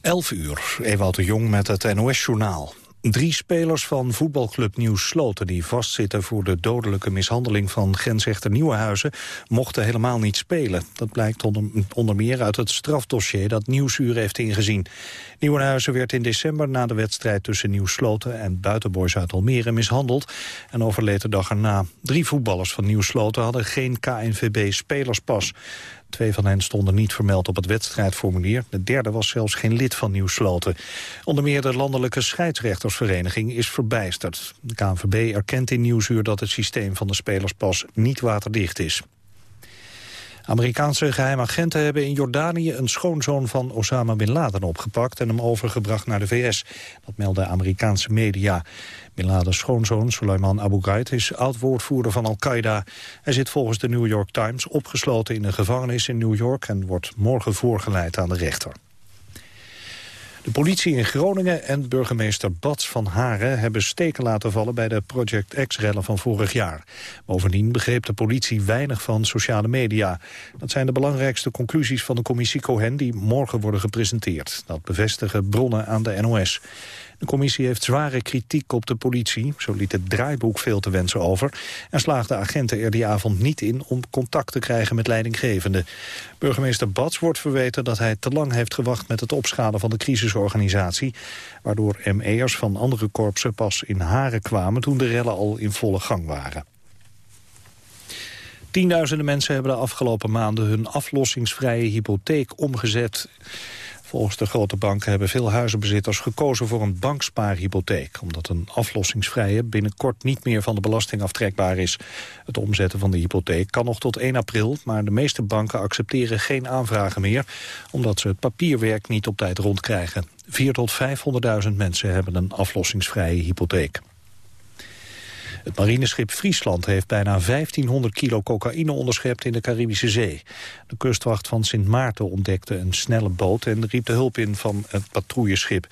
11 uur, Ewout de Jong met het NOS-journaal. Drie spelers van voetbalclub Nieuw Sloten die vastzitten voor de dodelijke mishandeling van grensrechter Nieuwenhuizen mochten helemaal niet spelen. Dat blijkt onder, meer uit het strafdossier dat Nieuwsuur heeft ingezien. Nieuwenhuizen werd in december na de wedstrijd tussen Nieuw Sloten en Buitenboys uit Almere mishandeld en overleed de dag erna. Drie voetballers van Nieuw Sloten hadden geen KNVB-spelerspas. Twee van hen stonden niet vermeld op het wedstrijdformulier. De derde was zelfs geen lid van Nieuwsloten. Onder meer de landelijke scheidsrechtersvereniging is verbijsterd. De KNVB erkent in Nieuwsuur dat het systeem van de spelerspas niet waterdicht is. Amerikaanse geheime agenten hebben in Jordanië een schoonzoon van Osama Bin Laden opgepakt en hem overgebracht naar de VS. Dat melden Amerikaanse media. Bin Ladens schoonzoon Suleiman Abu Ghraib is oud-woordvoerder van Al-Qaeda. Hij zit volgens de New York Times opgesloten in een gevangenis in New York en wordt morgen voorgeleid aan de rechter. De politie in Groningen en burgemeester Bats van Haren hebben steken laten vallen bij de Project X-rellen van vorig jaar. Bovendien begreep de politie weinig van sociale media. Dat zijn de belangrijkste conclusies van de commissie Cohen die morgen worden gepresenteerd. Dat bevestigen bronnen aan de NOS. De commissie heeft zware kritiek op de politie. Zo liet het draaiboek veel te wensen over. En slaagde agenten er die avond niet in om contact te krijgen met leidinggevenden. Burgemeester Bats wordt verweten dat hij te lang heeft gewacht met het opschalen van de crisisorganisatie. Waardoor ME'ers van andere korpsen pas in haren kwamen toen de rellen al in volle gang waren. Tienduizenden mensen hebben de afgelopen maanden hun aflossingsvrije hypotheek omgezet Volgens de grote banken hebben veel huizenbezitters gekozen voor een bankspaarhypotheek, omdat een aflossingsvrije binnenkort niet meer van de belasting aftrekbaar is. Het omzetten van de hypotheek kan nog tot 1 april, maar de meeste banken accepteren geen aanvragen meer, omdat ze het papierwerk niet op tijd rondkrijgen. 4 tot 500.000 mensen hebben een aflossingsvrije hypotheek. Het marineschip Friesland heeft bijna 1500 kilo cocaïne onderschept in de Caribische Zee. De kustwacht van Sint Maarten ontdekte een snelle boot en riep de hulp in van het patrouilleschip.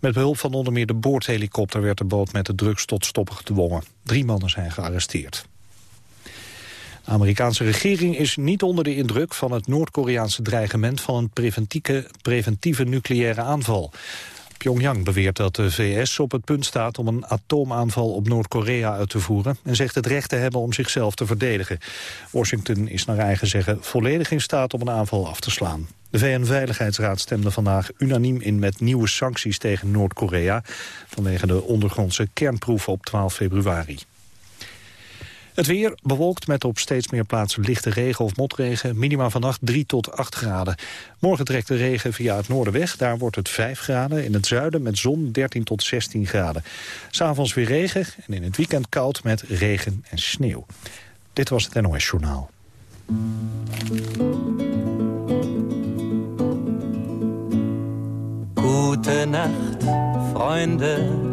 Met behulp van onder meer de boordhelikopter werd de boot met de drugs tot stoppen gedwongen. Drie mannen zijn gearresteerd. De Amerikaanse regering is niet onder de indruk van het Noord-Koreaanse dreigement van een preventieve, preventieve nucleaire aanval. Pyongyang beweert dat de VS op het punt staat om een atoomaanval op Noord-Korea uit te voeren en zegt het recht te hebben om zichzelf te verdedigen. Washington is naar eigen zeggen volledig in staat om een aanval af te slaan. De VN-veiligheidsraad stemde vandaag unaniem in met nieuwe sancties tegen Noord-Korea vanwege de ondergrondse kernproeven op 12 februari. Het weer bewolkt met op steeds meer plaatsen lichte regen of motregen. Minima vannacht 3 tot 8 graden. Morgen trekt de regen via het noorden weg. Daar wordt het 5 graden. In het zuiden met zon 13 tot 16 graden. S'avonds weer regen en in het weekend koud met regen en sneeuw. Dit was het NOS Journaal. Gute Nacht, Freunde.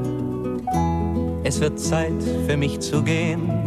Es wird Zeit für mich zu gehen.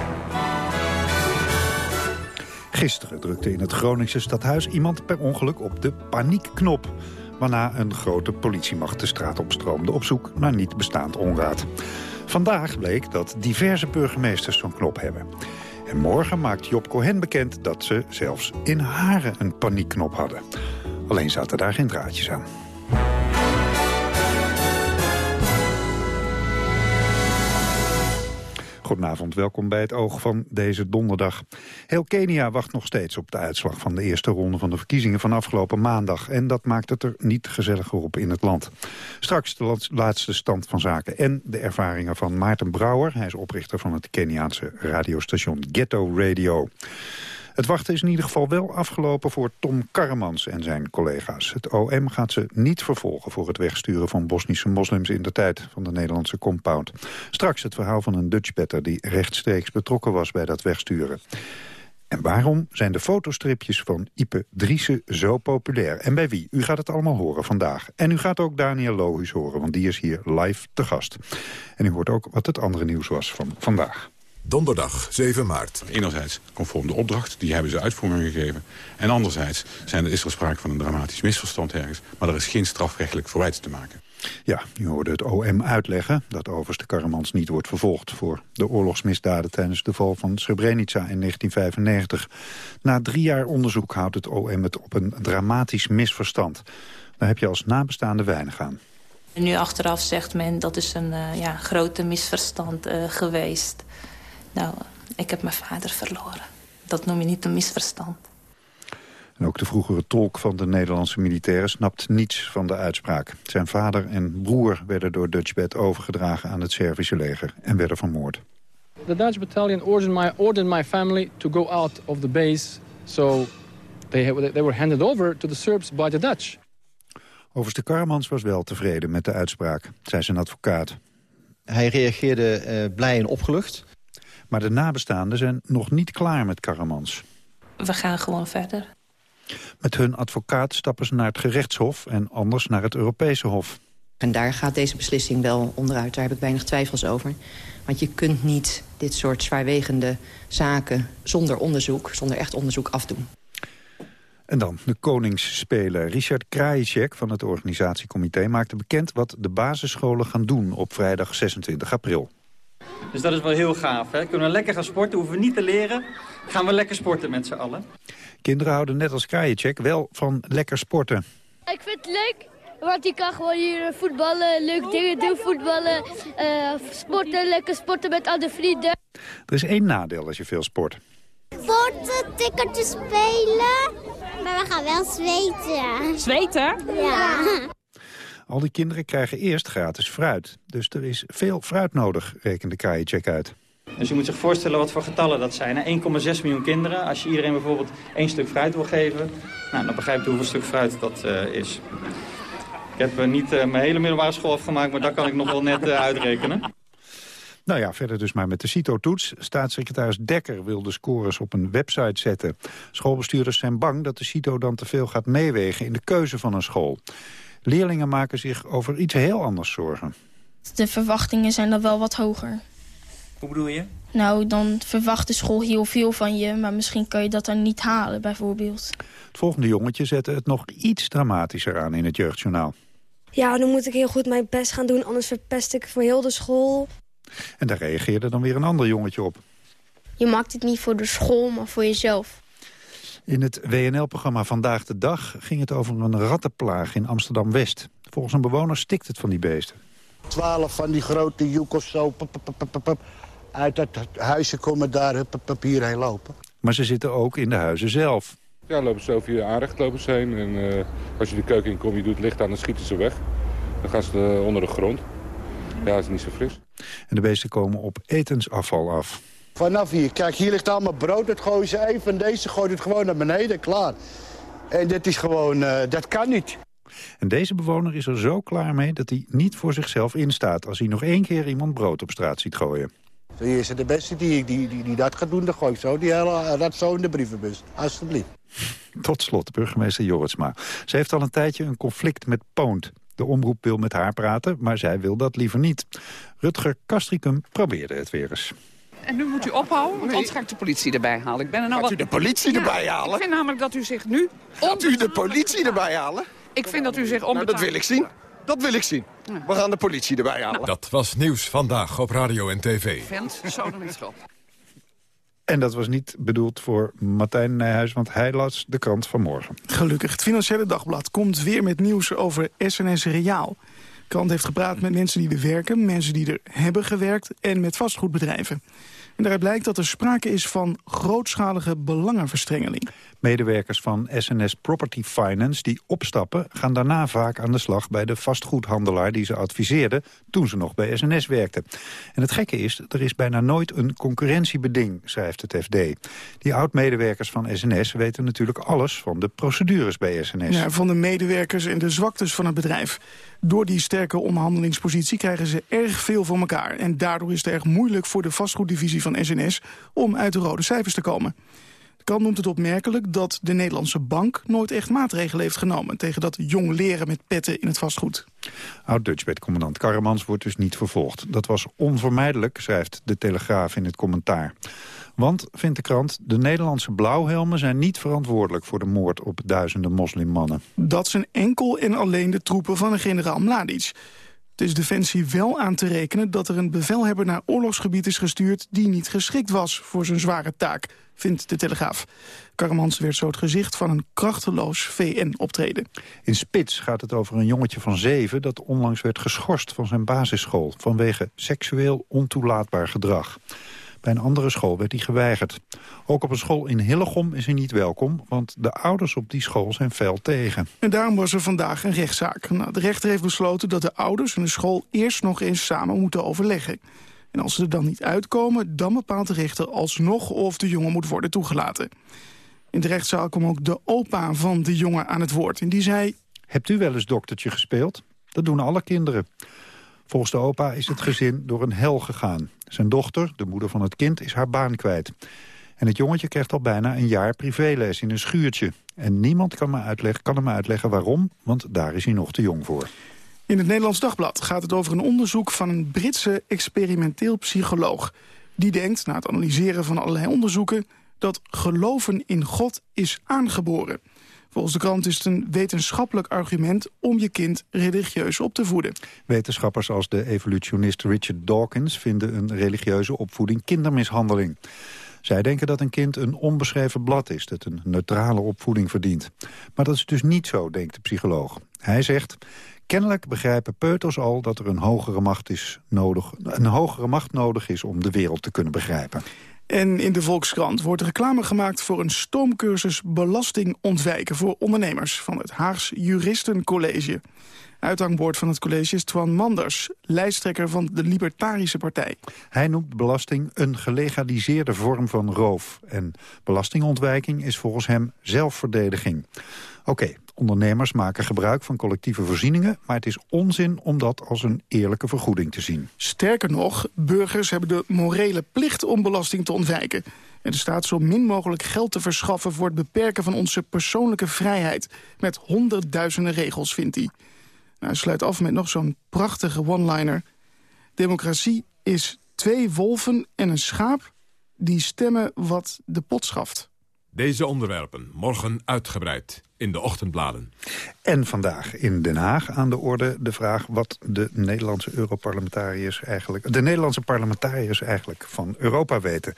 Gisteren drukte in het Groningse stadhuis iemand per ongeluk op de paniekknop. Waarna een grote politiemacht de straat opstroomde op zoek naar niet bestaand onraad. Vandaag bleek dat diverse burgemeesters zo'n knop hebben. En morgen maakt Job Cohen bekend dat ze zelfs in Haren een paniekknop hadden. Alleen zaten daar geen draadjes aan. Goedenavond, welkom bij het oog van deze donderdag. Heel Kenia wacht nog steeds op de uitslag van de eerste ronde van de verkiezingen van afgelopen maandag. En dat maakt het er niet gezelliger op in het land. Straks de laatste stand van zaken en de ervaringen van Maarten Brouwer. Hij is oprichter van het Keniaanse radiostation Ghetto Radio. Het wachten is in ieder geval wel afgelopen voor Tom Karremans en zijn collega's. Het OM gaat ze niet vervolgen voor het wegsturen van Bosnische moslims in de tijd van de Nederlandse compound. Straks het verhaal van een Dutchbatter die rechtstreeks betrokken was bij dat wegsturen. En waarom zijn de fotostripjes van Ipe Driessen zo populair? En bij wie? U gaat het allemaal horen vandaag. En u gaat ook Daniel Lohuis horen, want die is hier live te gast. En u hoort ook wat het andere nieuws was van vandaag. Donderdag 7 maart. Enerzijds conform de opdracht, die hebben ze uitvoering gegeven. En anderzijds zijn er, is er sprake van een dramatisch misverstand ergens. Maar er is geen strafrechtelijk verwijt te maken. Ja, u hoorde het OM uitleggen dat overste Karremans niet wordt vervolgd... voor de oorlogsmisdaden tijdens de val van Srebrenica in 1995. Na drie jaar onderzoek houdt het OM het op een dramatisch misverstand. Daar heb je als nabestaande weinig aan. Nu achteraf zegt men dat is een uh, ja, grote misverstand uh, geweest. Nou, ik heb mijn vader verloren. Dat noem je niet een misverstand. En ook de vroegere tolk van de Nederlandse militairen snapt niets van de uitspraak. Zijn vader en broer werden door Dutchbed overgedragen aan het Servische leger en werden vermoord. The Dutch battalion ordered my, ordered my family to go out of the base. So they, they were handed over to the Serbs by the Dutch. Overste Karmans was wel tevreden met de uitspraak, zei zijn advocaat. Hij reageerde uh, blij en opgelucht. Maar de nabestaanden zijn nog niet klaar met Karamans. We gaan gewoon verder. Met hun advocaat stappen ze naar het gerechtshof en anders naar het Europese Hof. En daar gaat deze beslissing wel onderuit. Daar heb ik weinig twijfels over. Want je kunt niet dit soort zwaarwegende zaken zonder onderzoek, zonder echt onderzoek afdoen. En dan de koningsspeler. Richard Krajicek van het organisatiecomité maakte bekend wat de basisscholen gaan doen op vrijdag 26 april. Dus dat is wel heel gaaf. Hè? Kunnen we lekker gaan sporten, hoeven we niet te leren. Gaan we lekker sporten met z'n allen. Kinderen houden net als Krajicek wel van lekker sporten. Ik vind het leuk, want je kan gewoon hier voetballen, leuk dingen doen, voetballen, uh, sporten, lekker sporten met andere vrienden. Er is één nadeel als je veel sport. Sporten, tikkertjes spelen, maar we gaan wel zweten. Zweten? Ja. Al die kinderen krijgen eerst gratis fruit. Dus er is veel fruit nodig, rekende Krajicek uit. Dus je moet zich voorstellen wat voor getallen dat zijn. 1,6 miljoen kinderen. Als je iedereen bijvoorbeeld één stuk fruit wil geven... Nou, dan begrijp je hoeveel stuk fruit dat uh, is. Ik heb uh, niet uh, mijn hele middelbare school afgemaakt... maar dat kan ik nog wel net uitrekenen. Nou ja, verder dus maar met de CITO-toets. Staatssecretaris Dekker wil de scores op een website zetten. Schoolbestuurders zijn bang dat de CITO dan te veel gaat meewegen... in de keuze van een school. Leerlingen maken zich over iets heel anders zorgen. De verwachtingen zijn dan wel wat hoger. Hoe bedoel je? Nou, dan verwacht de school heel veel van je... maar misschien kan je dat dan niet halen, bijvoorbeeld. Het volgende jongetje zette het nog iets dramatischer aan in het jeugdjournaal. Ja, dan moet ik heel goed mijn best gaan doen... anders verpest ik voor heel de school. En daar reageerde dan weer een ander jongetje op. Je maakt het niet voor de school, maar voor jezelf. In het WNL-programma Vandaag de Dag ging het over een rattenplaag in Amsterdam-West. Volgens een bewoner stikt het van die beesten. Twaalf van die grote joekels zo uit dat huisje komen daar hup, hierheen lopen. Maar ze zitten ook in de huizen zelf. Ja, lopen ze over je aanrecht lopen ze heen. En uh, als je de keuken in komt, je doet het licht aan, dan schieten ze weg. Dan gaan ze uh, onder de grond. Ja, dat is niet zo fris. En de beesten komen op etensafval af. Vanaf hier, kijk, hier ligt allemaal brood. Dat gooien ze even. Deze gooit het gewoon naar beneden, klaar. En dit is gewoon, uh, dat kan niet. En deze bewoner is er zo klaar mee dat hij niet voor zichzelf instaat... als hij nog één keer iemand brood op straat ziet gooien. Hier is de beste die, die, die, die dat gaat doen, dan gooi ik zo die hele, dat zo in de brievenbus. Alsjeblieft. Tot slot, burgemeester Jorritsma. Ze heeft al een tijdje een conflict met Poont. De omroep wil met haar praten, maar zij wil dat liever niet. Rutger Kastricum probeerde het weer eens. En nu moet u ophouden, want anders ga ik de politie erbij halen. Ik ben er nou Gaat wat... u de politie erbij halen? Ik vind namelijk dat u zich nu... Gaat u de politie erbij halen? Ik vind dat u zich onbetaald... Nou, dat wil ik zien. Dat wil ik zien. We gaan de politie erbij halen. Dat was Nieuws Vandaag op Radio en TV. Vent, zo dan niet op. En dat was niet bedoeld voor Martijn Nijhuis, want hij las de krant van morgen. Gelukkig. Het Financiële Dagblad komt weer met nieuws over SNS Reaal. De krant heeft gepraat met mensen die er werken, mensen die er hebben gewerkt... en met vastgoedbedrijven. En daaruit blijkt dat er sprake is van grootschalige belangenverstrengeling. Medewerkers van SNS Property Finance die opstappen... gaan daarna vaak aan de slag bij de vastgoedhandelaar die ze adviseerden... toen ze nog bij SNS werkten. En het gekke is, er is bijna nooit een concurrentiebeding, schrijft het FD. Die oud-medewerkers van SNS weten natuurlijk alles van de procedures bij SNS. Ja, van de medewerkers en de zwaktes van het bedrijf. Door die sterke onderhandelingspositie krijgen ze erg veel voor elkaar. En daardoor is het erg moeilijk voor de vastgoeddivisie van SNS... om uit de rode cijfers te komen. De krant noemt het opmerkelijk dat de Nederlandse bank nooit echt maatregelen heeft genomen tegen dat jong leren met petten in het vastgoed. Oud-Dutchbed-commandant Karremans wordt dus niet vervolgd. Dat was onvermijdelijk, schrijft de Telegraaf in het commentaar. Want, vindt de krant, de Nederlandse blauwhelmen zijn niet verantwoordelijk voor de moord op duizenden moslimmannen. Dat zijn enkel en alleen de troepen van de generaal Mladic. Het is Defensie wel aan te rekenen dat er een bevelhebber naar oorlogsgebied is gestuurd... die niet geschikt was voor zijn zware taak, vindt de Telegraaf. Karmans werd zo het gezicht van een krachteloos VN-optreden. In Spits gaat het over een jongetje van zeven... dat onlangs werd geschorst van zijn basisschool... vanwege seksueel ontoelaatbaar gedrag. Bij een andere school werd hij geweigerd. Ook op een school in Hillegom is hij niet welkom... want de ouders op die school zijn fel tegen. En daarom was er vandaag een rechtszaak. Nou, de rechter heeft besloten dat de ouders en de school... eerst nog eens samen moeten overleggen. En als ze er dan niet uitkomen, dan bepaalt de rechter alsnog... of de jongen moet worden toegelaten. In de rechtszaal kwam ook de opa van de jongen aan het woord. En die zei... Hebt u wel eens doktertje gespeeld? Dat doen alle kinderen. Volgens de opa is het gezin door een hel gegaan. Zijn dochter, de moeder van het kind, is haar baan kwijt. En het jongetje krijgt al bijna een jaar privéles in een schuurtje. En niemand kan, me uitleggen, kan hem uitleggen waarom, want daar is hij nog te jong voor. In het Nederlands Dagblad gaat het over een onderzoek van een Britse experimenteel psycholoog. Die denkt, na het analyseren van allerlei onderzoeken... dat geloven in God is aangeboren. Volgens de krant is het een wetenschappelijk argument om je kind religieus op te voeden. Wetenschappers als de evolutionist Richard Dawkins vinden een religieuze opvoeding kindermishandeling. Zij denken dat een kind een onbeschreven blad is, dat een neutrale opvoeding verdient. Maar dat is dus niet zo, denkt de psycholoog. Hij zegt, kennelijk begrijpen peuters al dat er een hogere macht, is nodig, een hogere macht nodig is om de wereld te kunnen begrijpen. En in de Volkskrant wordt reclame gemaakt voor een stoomcursus belasting ontwijken voor ondernemers van het Haags Juristencollege. Uithangbord van het college is Twan Manders, lijsttrekker van de Libertarische Partij. Hij noemt belasting een gelegaliseerde vorm van roof. En belastingontwijking is volgens hem zelfverdediging. Oké, ondernemers maken gebruik van collectieve voorzieningen... maar het is onzin om dat als een eerlijke vergoeding te zien. Sterker nog, burgers hebben de morele plicht om belasting te ontwijken. En de staat zo min mogelijk geld te verschaffen... voor het beperken van onze persoonlijke vrijheid. Met honderdduizenden regels, vindt hij. Nou, hij sluit af met nog zo'n prachtige one-liner. Democratie is twee wolven en een schaap... die stemmen wat de pot schaft. Deze onderwerpen morgen uitgebreid in de ochtendbladen. En vandaag in Den Haag aan de orde de vraag... wat de Nederlandse Europarlementariërs eigenlijk... de Nederlandse parlementariërs eigenlijk van Europa weten.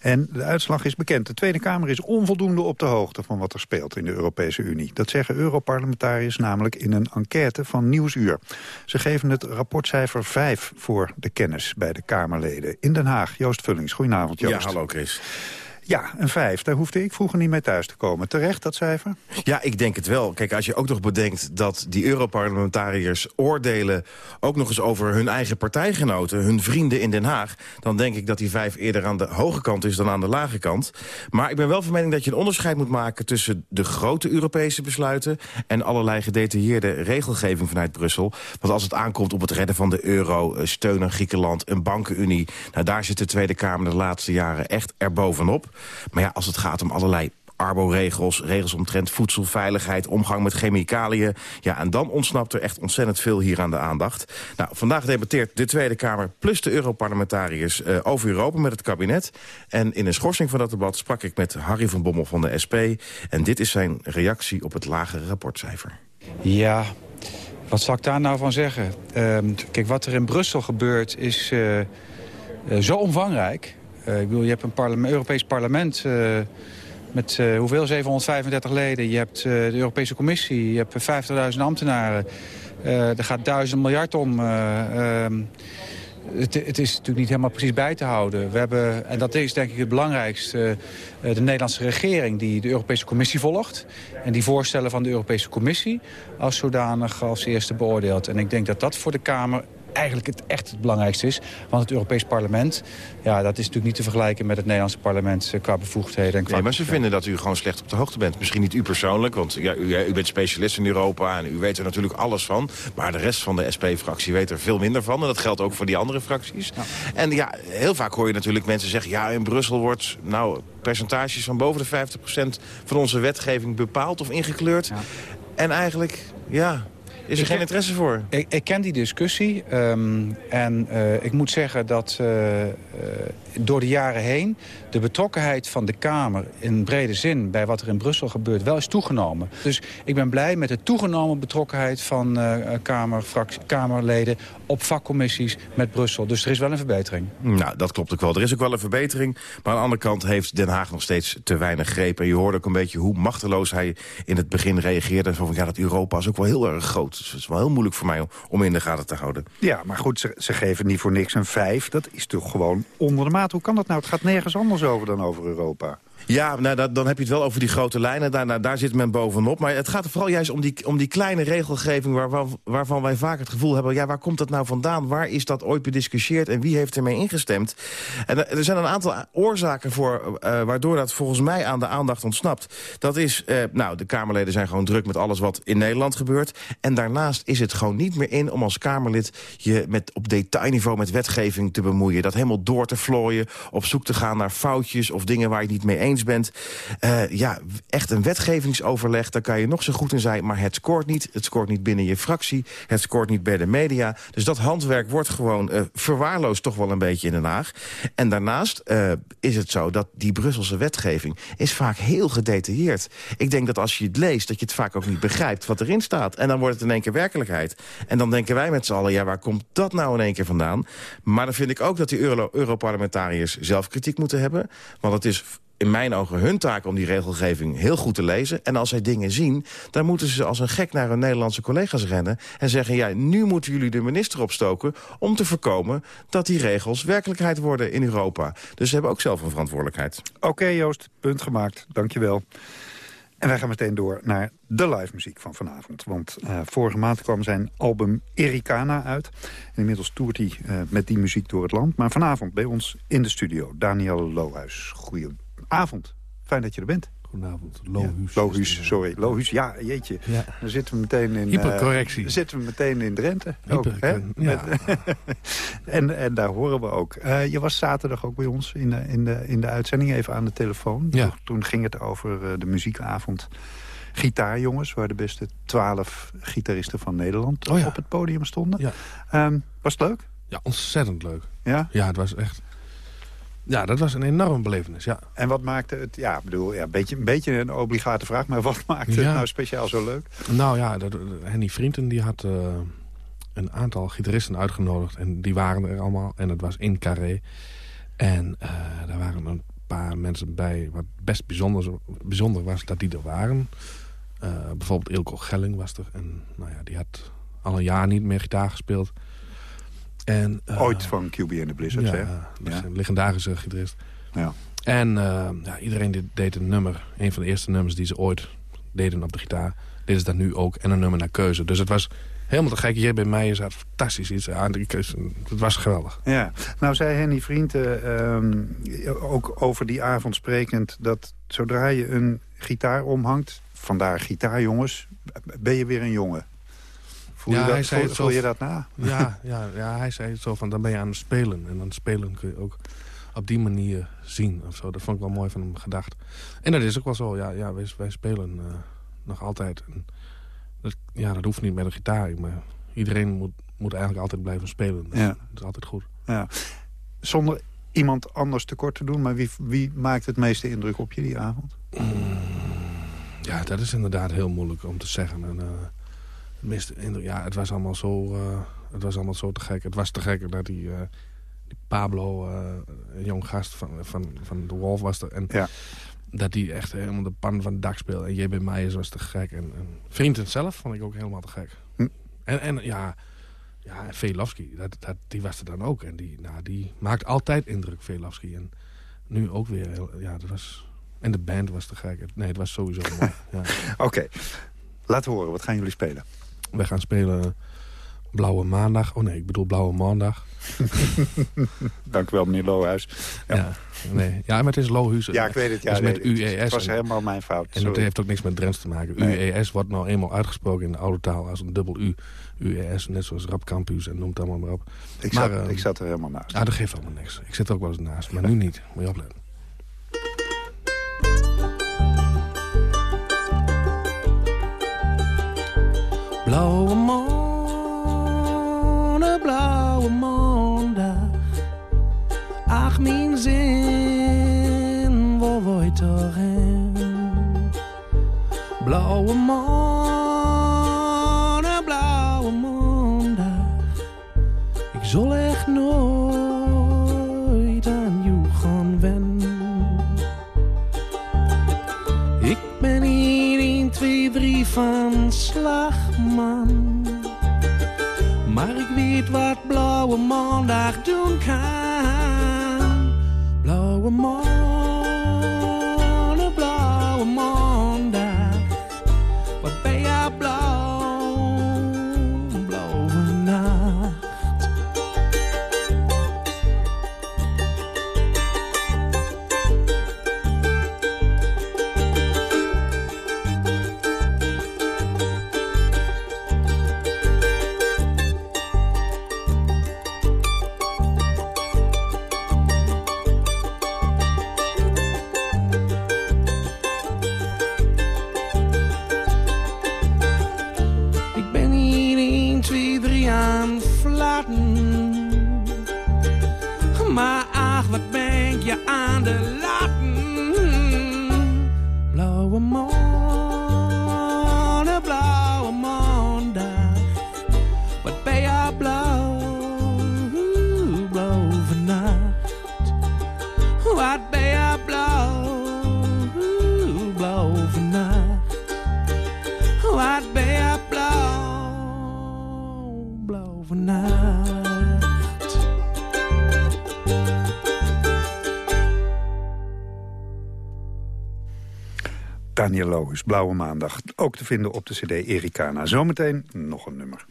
En de uitslag is bekend. De Tweede Kamer is onvoldoende op de hoogte van wat er speelt in de Europese Unie. Dat zeggen Europarlementariërs namelijk in een enquête van Nieuwsuur. Ze geven het rapportcijfer 5 voor de kennis bij de Kamerleden. In Den Haag, Joost Vullings. Goedenavond, Joost. Ja, hallo Chris. Ja, een vijf. Daar hoefde ik vroeger niet mee thuis te komen. Terecht, dat cijfer? Ja, ik denk het wel. Kijk, als je ook nog bedenkt dat die Europarlementariërs oordelen... ook nog eens over hun eigen partijgenoten, hun vrienden in Den Haag... dan denk ik dat die vijf eerder aan de hoge kant is dan aan de lage kant. Maar ik ben wel van mening dat je een onderscheid moet maken... tussen de grote Europese besluiten... en allerlei gedetailleerde regelgeving vanuit Brussel. Want als het aankomt op het redden van de euro, eh, steun aan Griekenland... een bankenunie, nou, daar zit de Tweede Kamer de laatste jaren echt erbovenop. Maar ja, als het gaat om allerlei arbo-regels, regels omtrent voedselveiligheid, omgang met chemicaliën. Ja, en dan ontsnapt er echt ontzettend veel hier aan de aandacht. Nou, vandaag debatteert de Tweede Kamer plus de Europarlementariërs uh, over Europa met het kabinet. En in een schorsing van dat debat sprak ik met Harry van Bommel van de SP. En dit is zijn reactie op het lagere rapportcijfer. Ja, wat zal ik daar nou van zeggen? Uh, kijk, wat er in Brussel gebeurt is uh, uh, zo omvangrijk... Uh, ik bedoel, je hebt een parlement, Europees parlement uh, met uh, hoeveel? 735 leden. Je hebt de Europese Commissie, je hebt 50.000 ambtenaren. er gaat duizend miljard om. Ehm, het, het, is natuurlijk niet helemaal precies bij te houden. We hebben, en dat is denk ik het belangrijkste, de Nederlandse regering die de Europese Commissie volgt. En die voorstellen van de Europese Commissie als zodanig als eerste beoordeelt. En ik denk dat dat voor de Kamer eigenlijk het echt het belangrijkste is. Want het Europees Parlement, ja, dat is natuurlijk niet te vergelijken met het Nederlandse parlement eh, qua bevoegdheden. En qua Nee, maar ze vinden dat u gewoon slecht op de hoogte bent. Misschien niet u persoonlijk, want ja, u, u bent specialist in Europa... en u weet er natuurlijk alles van. Maar de rest van de SP-fractie weet er veel minder van. En dat geldt ook voor die andere fracties. En ja, heel vaak hoor je natuurlijk mensen zeggen... ja, in Brussel wordt nou, percentages van boven de 50% van onze wetgeving bepaald of ingekleurd. En eigenlijk, ja, is er Ik geen ken- interesse voor. Ik, ik ken die discussie ehm, en eh, ik moet zeggen dat eh, eh, door de jaren heen... de betrokkenheid van de Kamer in brede zin bij wat er in Brussel gebeurt wel is toegenomen. Dus ik ben blij met de toegenomen betrokkenheid van eh, kamerfractie- Kamerleden op vakcommissies met Brussel. Dus er is wel een verbetering. Nou, dat klopt ook wel. Er is ook wel een verbetering. Maar aan de andere kant heeft Den Haag nog steeds te weinig greep. En je hoorde ook een beetje hoe machteloos hij in het begin reageerde. Zo van, ja, dat Europa is ook wel heel erg groot. Het is wel heel moeilijk voor mij om- om in de gaten te houden. Ja, maar goed, ze, ze geven niet voor niks een vijf. Dat is toch gewoon onder de maat. Hoe kan dat nou? Het gaat nergens anders over dan over Europa. Ja, nou, dat, dan heb je het wel over die grote lijnen. Daar, nou, daar zit men bovenop. Maar het gaat vooral juist om die, om die kleine regelgeving... Waarvan, waarvan wij vaak het gevoel hebben... ja, waar komt dat nou vandaan? Waar is dat ooit bediscussieerd? En wie heeft ermee ingestemd? En er, er zijn een aantal oorzaken voor... eh, waardoor dat volgens mij aan de aandacht ontsnapt. Dat is, eh, nou, de Kamerleden zijn gewoon druk met alles wat in Nederland gebeurt. En daarnaast is het gewoon niet meer in om als Kamerlid... je met, op detailniveau met wetgeving te bemoeien. Dat helemaal door te vlooien. Op zoek te gaan naar foutjes of dingen waar je het niet mee eens bent. Eh, ja, echt een wetgevingsoverleg, daar kan je nog zo goed in zijn... maar het scoort niet. Het scoort niet binnen je fractie. Het scoort niet bij de media. Dus dat handwerk wordt gewoon eh, verwaarloosd toch wel een beetje in Den Haag. En daarnaast eh, is het zo dat die Brusselse wetgeving... is vaak heel gedetailleerd. Ik denk dat als je het leest, dat je het vaak ook niet begrijpt wat erin staat. En dan wordt het in één keer werkelijkheid. En dan denken wij met z'n allen, ja, waar komt dat nou in één keer vandaan? Maar dan vind ik ook dat die Euro Europarlementariërs zelf kritiek moeten hebben. Want het is in mijn ogen hun taak om die regelgeving heel goed te lezen. En als zij dingen zien, dan moeten ze als een gek naar hun Nederlandse collega's rennen... en zeggen, ja, nu moeten jullie de minister opstoken... om te voorkomen dat die regels werkelijkheid worden in Europa. Dus ze hebben ook zelf een verantwoordelijkheid. Oké Joost, punt gemaakt. Dankjewel. En wij gaan meteen door naar de live muziek van vanavond. Want eh, vorige maand kwam zijn album Ericana uit. En inmiddels toert hij eh, met die muziek door het land. Maar vanavond bij ons in de studio, Daniel Lohuis. Goedenavond. Fijn dat je er bent. Goedenavond. Lohuus. Lohuus, sorry. Lohuus, ja, jeetje. Ja. Dan zitten we meteen in... Hypercorrectie. dan zitten we meteen in Drenthe. ook, hè? Ja. En, en daar horen we ook. Eh, je was zaterdag ook bij ons in de, in de, in de uitzending, even aan de telefoon. Ja. Toen, toen ging het over eh, de muziekavond Gitaarjongens... waar de beste twaalf gitaristen van Nederland Oh ja. op het podium stonden. Ja. Ehm, was het leuk? Ja, ontzettend leuk. Ja? Ja, het was echt... Ja, dat was een enorme belevenis, ja. En wat maakte het... Ja, ik bedoel, ja, een, beetje, een beetje een obligate vraag... maar wat maakte het nou speciaal zo leuk? Nou ja, dat, Henny Vrienden die had eh, een aantal gitaristen uitgenodigd. En die waren er allemaal. En het was in Carré. En eh daar waren een paar mensen bij. Wat best bijzonder, bijzonder was dat die er waren. Eh, bijvoorbeeld Ilko Gelling was er. En nou ja, die had al een jaar niet meer gitaar gespeeld. En, eh, Ooit van QB en de Blizzards, ja, hè? is een legendarische gitarist. Ja. En eh, ja, iedereen deed, een nummer. Een van de eerste nummers die ze ooit deden op de gitaar. Deden ze dat nu ook. En een nummer naar keuze. Dus het was helemaal te gek. Hier bij mij is dat fantastisch iets aan. Het was geweldig. Ja, nou zei Henny Vriend eh, ehm, ook over die avond sprekend... dat zodra je een gitaar omhangt, vandaar gitaarjongens... ben je weer een jongen. Voel, je, dat, voel, het voel zo- je dat na? Ja, ja, ja, hij zei het zo van, dan ben je aan het spelen. En dan spelen kun je ook op die manier zien. Of zo. Dat vond ik wel mooi van hem gedacht. En dat is ook wel zo. Ja, ja wij, wij spelen eh, nog altijd. En dat, ja, dat hoeft niet met een gitaar. Maar iedereen moet, moet eigenlijk altijd blijven spelen. Dat, Ja. dat is altijd goed. Ja. Zonder iemand anders tekort te doen... maar wie, wie maakt het meeste indruk op je die avond? Ja, dat is inderdaad heel moeilijk om te zeggen. En, eh, meeste indruk- ja, het, was allemaal zo, eh, het was allemaal zo te gek. Het was te gek dat die, eh, die Pablo, eh, een jong gast van, van, van The Wolf was er. En Ja. dat die echt helemaal de pan van het dak speelde. En JB Meijers was te gek. En, en Vrienden zelf vond ik ook helemaal te gek. Hm. En, en ja, ja en Velofsky, dat, dat, die was er dan ook. En die, nou, die maakt altijd indruk, Velofsky. En nu ook weer, heel- ja, dat was... En de band was te gek. Nee, het was sowieso mooi. Ja. Oké, laat horen. Wat gaan jullie spelen? We gaan spelen Blauwe maandag. Oh nee, ik bedoel blauwe maandag. Dank u wel, meneer Lohuis. Ja. ja. nee. ja, maar het is Lohuis. Ja, ik weet het. Ja, met UES. Het was helemaal mijn fout. En dat heeft ook niks met Drents te maken. Nee. UES wordt nou eenmaal uitgesproken in de oude taal als een dubbel U. UES, net zoals Rap Campus en noem het allemaal maar op. Ik, maar, zat, uh, ik zat er helemaal naast. Ja, dat geeft allemaal niks. Ik zit er ook wel eens naast, maar nu niet. Moet je opletten. Blauwe maanden, blauwe maandag. Ach, mijn zin, waar word toch heen? Blauwe maanden, blauwe maandag. Ik zal echt nooit aan jou gaan wennen. Ik ben hier 1, 2, 3 van slag, Maar ik weet wat blauwe maandag doen kan. Blauwe maanden, Blauwe Maandag. Ook te vinden op de cd Ericana. Zometeen nog een nummer.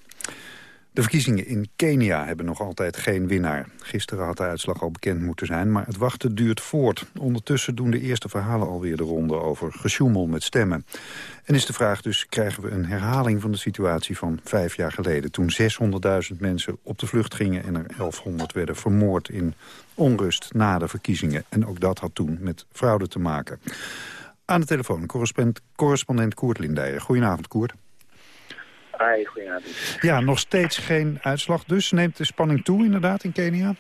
De verkiezingen in Kenia hebben nog altijd geen winnaar. Gisteren had de uitslag al bekend moeten zijn, maar het wachten duurt voort. Ondertussen doen de eerste verhalen alweer de ronde over gesjoemel met stemmen. En is de vraag dus, krijgen we een herhaling van de situatie van vijf jaar geleden... toen 600.000 mensen op de vlucht gingen en er 1100 werden vermoord in onrust na de verkiezingen. En ook dat had toen met fraude te maken. Aan de telefoon correspondent, correspondent Koert Lindijer. Goedenavond, Koert. Hi, goedenavond. Ja, nog steeds geen uitslag dus. Neemt de spanning toe inderdaad in Kenia?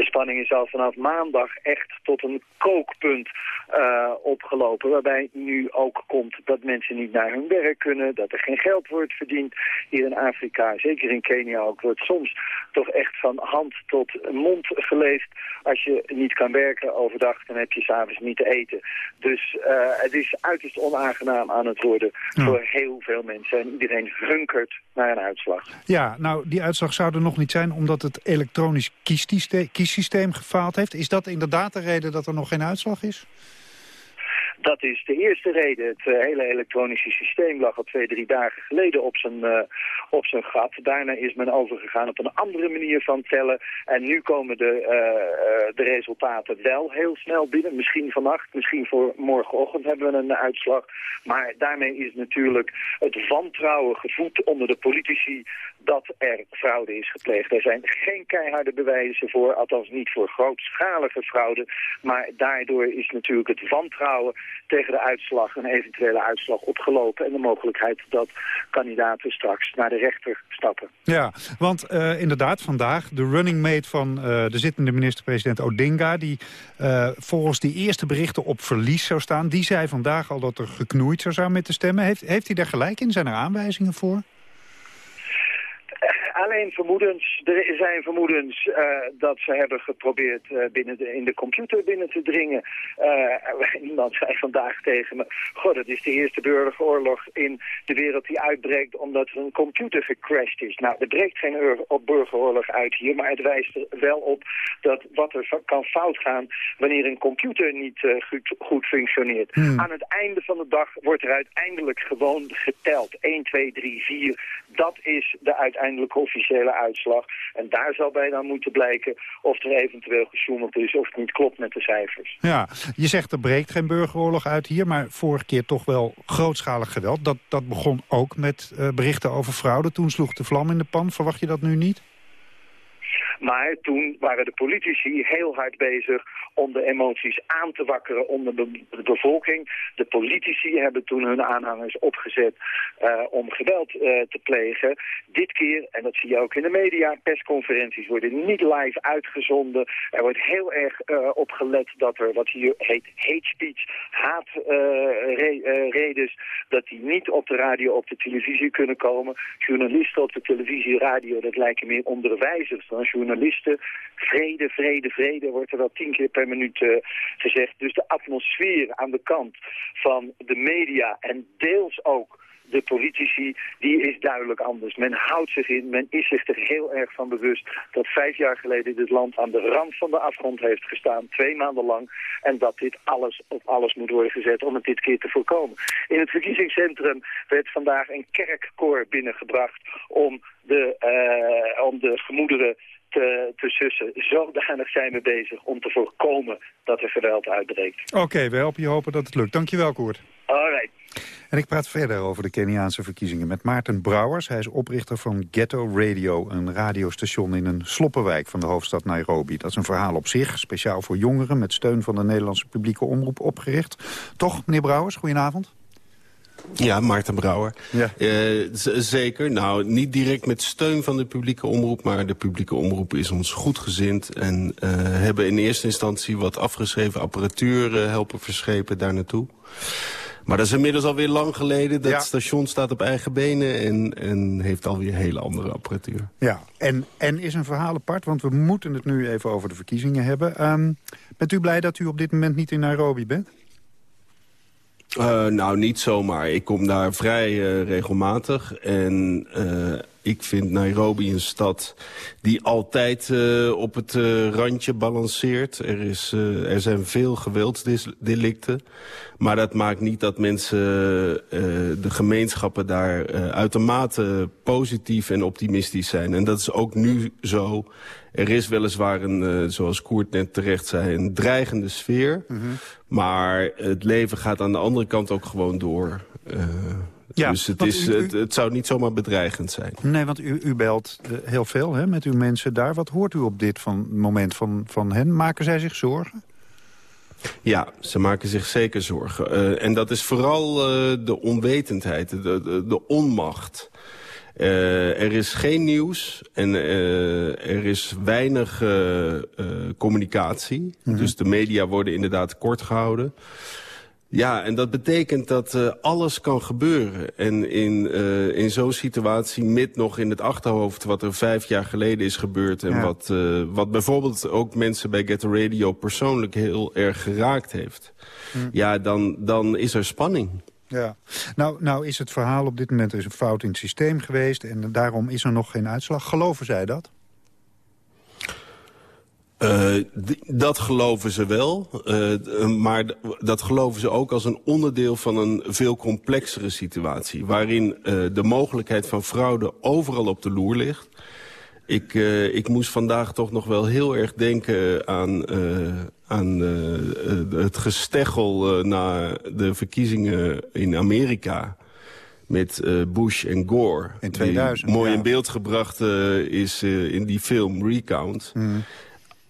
De spanning is al vanaf maandag echt tot een kookpunt uh, opgelopen. Waarbij nu ook komt dat mensen niet naar hun werk kunnen. Dat er geen geld wordt verdiend hier in Afrika. Zeker in Kenia ook. Wordt soms toch echt van hand tot mond geleefd. Als je niet kan werken overdag, dan heb je s'avonds niet te eten. Dus uh, het is uiterst onaangenaam aan het worden ja. voor heel veel mensen. En iedereen hunkert uitslag. Ja, nou die uitslag zou er nog niet zijn omdat het elektronisch kiessysteem gefaald heeft. Is dat inderdaad de reden dat er nog geen uitslag is? Dat is de eerste reden. Het uh, hele elektronische systeem lag al twee, drie dagen geleden op zijn, uh, op zijn gat. Daarna is men overgegaan op een andere manier van tellen. En nu komen de, uh, de resultaten wel heel snel binnen. Misschien vannacht, misschien voor morgenochtend hebben we een uitslag. Maar daarmee is natuurlijk het wantrouwen gevoed onder de politici dat er fraude is gepleegd. Er zijn geen keiharde bewijzen voor, althans niet voor grootschalige fraude. Maar daardoor is natuurlijk het wantrouwen tegen de uitslag, een eventuele uitslag opgelopen. En de mogelijkheid dat kandidaten straks naar de rechter stappen. Ja, want uh, inderdaad vandaag de running mate van uh, de zittende minister-president Odinga... die uh, volgens die eerste berichten op verlies zou staan... die zei vandaag al dat er geknoeid zou zijn met de stemmen. Heeft, heeft hij daar gelijk in? Zijn er aanwijzingen voor? Alleen vermoedens. Er zijn vermoedens uh, dat ze hebben geprobeerd uh, binnen de, in de computer binnen te dringen. Uh, iemand zei vandaag tegen me... Goh, dat is de eerste burgeroorlog in de wereld die uitbreekt... omdat er een computer gecrashed is. Nou, er breekt geen burgeroorlog uit hier... maar het wijst er wel op dat wat er kan fout gaan... wanneer een computer niet goed, goed, functioneert. Hmm. Aan het einde van de dag wordt er uiteindelijk gewoon geteld. 1, 2, 3, 4 Dat is de uiteindelijke officiële uitslag. En daar zal bij dan moeten blijken of er eventueel gesjoemeld is... of het niet klopt met de cijfers. Ja, je zegt er breekt geen burgeroorlog uit hier... maar vorige keer toch wel grootschalig geweld. Dat, dat begon ook met uh, berichten over fraude. Toen sloeg de vlam in de pan. Verwacht je dat nu niet? Maar toen waren de politici heel hard bezig om de emoties aan te wakkeren onder de, bevolking. De politici hebben toen hun aanhangers opgezet uh, om geweld uh, te plegen. Dit keer, en dat zie je ook in de media, persconferenties worden niet live uitgezonden. Er wordt heel erg uh, op gelet dat er wat hier heet hate speech, haatredes, dat die niet op de radio, op de televisie kunnen komen. Journalisten op de televisie, radio, dat lijken meer onderwijzers dan journalisten. Vrede, vrede, vrede wordt er wel tien keer per minuut uh, gezegd. Dus de atmosfeer aan de kant van de media en deels ook de politici, die is duidelijk anders. Men houdt zich in, men is zich er heel erg van bewust dat vijf jaar geleden dit land aan de rand van de afgrond heeft gestaan, twee maanden lang, en dat dit alles op alles moet worden gezet om het dit keer te voorkomen. In het verkiezingscentrum werd vandaag een kerkkoor binnengebracht om de, uh, om de gemoederen te, te sussen. Zodanig zijn we bezig om te voorkomen dat er geweld uitbreekt. Oké, okay, we helpen je hopen dat het lukt. Dankjewel, Koert. Alright. En ik praat verder over de Keniaanse verkiezingen met Maarten Brouwers. Hij is oprichter van Ghetto Radio, een radiostation in een sloppenwijk van de hoofdstad Nairobi. Dat is een verhaal op zich, speciaal voor jongeren met steun van de Nederlandse publieke omroep opgericht. Toch, meneer Brouwers, goedenavond. Ja, Maarten Brouwer. Ja. Uh, zeker. Nou, niet direct met steun van de publieke omroep... maar de publieke omroep is ons goedgezind... en uh, hebben in eerste instantie wat afgeschreven apparatuur uh, helpen verschepen daar naartoe. Maar dat is inmiddels alweer lang geleden. Dat ja. station staat op eigen benen en, en heeft alweer hele andere apparatuur. Ja, en, en is een verhaal apart, want we moeten het nu even over de verkiezingen hebben. Um, bent u blij dat u op dit moment niet in Nairobi bent? Uh, nou, niet zomaar. Ik kom daar vrij uh, regelmatig. En uh, ik vind Nairobi een stad die altijd op het randje balanceert. Er, is, er zijn veel geweldsdelicten. Maar dat maakt niet dat mensen, de gemeenschappen daar uitermate positief en optimistisch zijn. En dat is ook nu zo. Er is weliswaar een, zoals Koert net terecht zei, een dreigende sfeer. Mm -hmm. Maar het leven gaat aan de andere kant ook gewoon door. Uh, ja, dus het, is, u, u, het, het, zou niet zomaar bedreigend zijn. Nee, want u, u belt heel veel hè, met uw mensen daar. Wat hoort u op dit van, moment van, van hen? Maken zij zich zorgen? Ja, ze maken zich zeker zorgen. Uh, en dat is vooral uh, de onwetendheid, de, de, de onmacht. Uh, er is geen nieuws en er is weinig communicatie. Mm -hmm. Dus de media worden inderdaad kort gehouden. Ja, en dat betekent dat alles kan gebeuren. En in, in zo'n situatie, met nog in het achterhoofd... wat er vijf jaar geleden is gebeurd... en ja. wat, wat bijvoorbeeld ook mensen bij Get Radio persoonlijk heel erg geraakt heeft... Mm. ja, dan, dan is er spanning. Ja, nou, nou is het verhaal op dit moment is een fout in het systeem geweest... en daarom is er nog geen uitslag. Geloven zij dat? Uh, dat geloven ze wel, uh, maar dat geloven ze ook als een onderdeel van een veel complexere situatie... waarin uh, de mogelijkheid van fraude overal op de loer ligt... Ik, ik moest vandaag toch nog wel heel erg denken aan, aan het gesteggel na de verkiezingen in Amerika. Met Bush en Gore. In 2000, Mooi ja. in beeld gebracht is in die film Recount. Mm.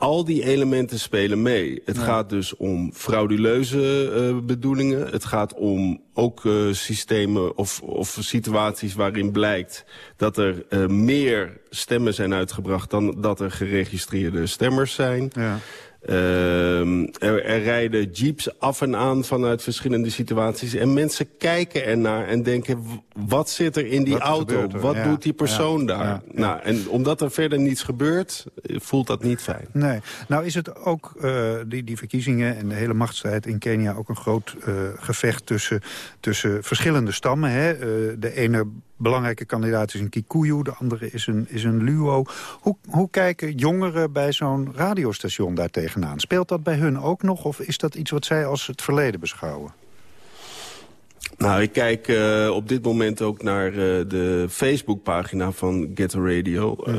Al die elementen spelen mee. Het ja. gaat dus om frauduleuze uh, bedoelingen. Het gaat om ook uh, systemen of, of situaties waarin blijkt... dat er uh, meer stemmen zijn uitgebracht dan dat er geregistreerde stemmers zijn. Ja. Uh, er, er, rijden jeeps af en aan vanuit verschillende situaties. En mensen kijken ernaar en denken, wat zit er in die wat auto? Wat ja, doet die persoon ja, daar? Ja, nou, en omdat er verder niets gebeurt, voelt dat niet fijn. Nee. Nou is het ook, uh, die, die verkiezingen en de hele machtsstrijd in Kenia... ook een groot uh, gevecht tussen, tussen verschillende stammen. Hè? Uh, de ene belangrijke kandidaat is een Kikuyu, de andere is een, is een Luo. Hoe, hoe kijken jongeren bij zo'n radiostation daar tegenaan? Speelt dat bij hun ook nog of is dat iets wat zij als het verleden beschouwen? Nou, ik kijk uh, op dit moment ook naar uh, de Facebookpagina van Get Radio. Uh,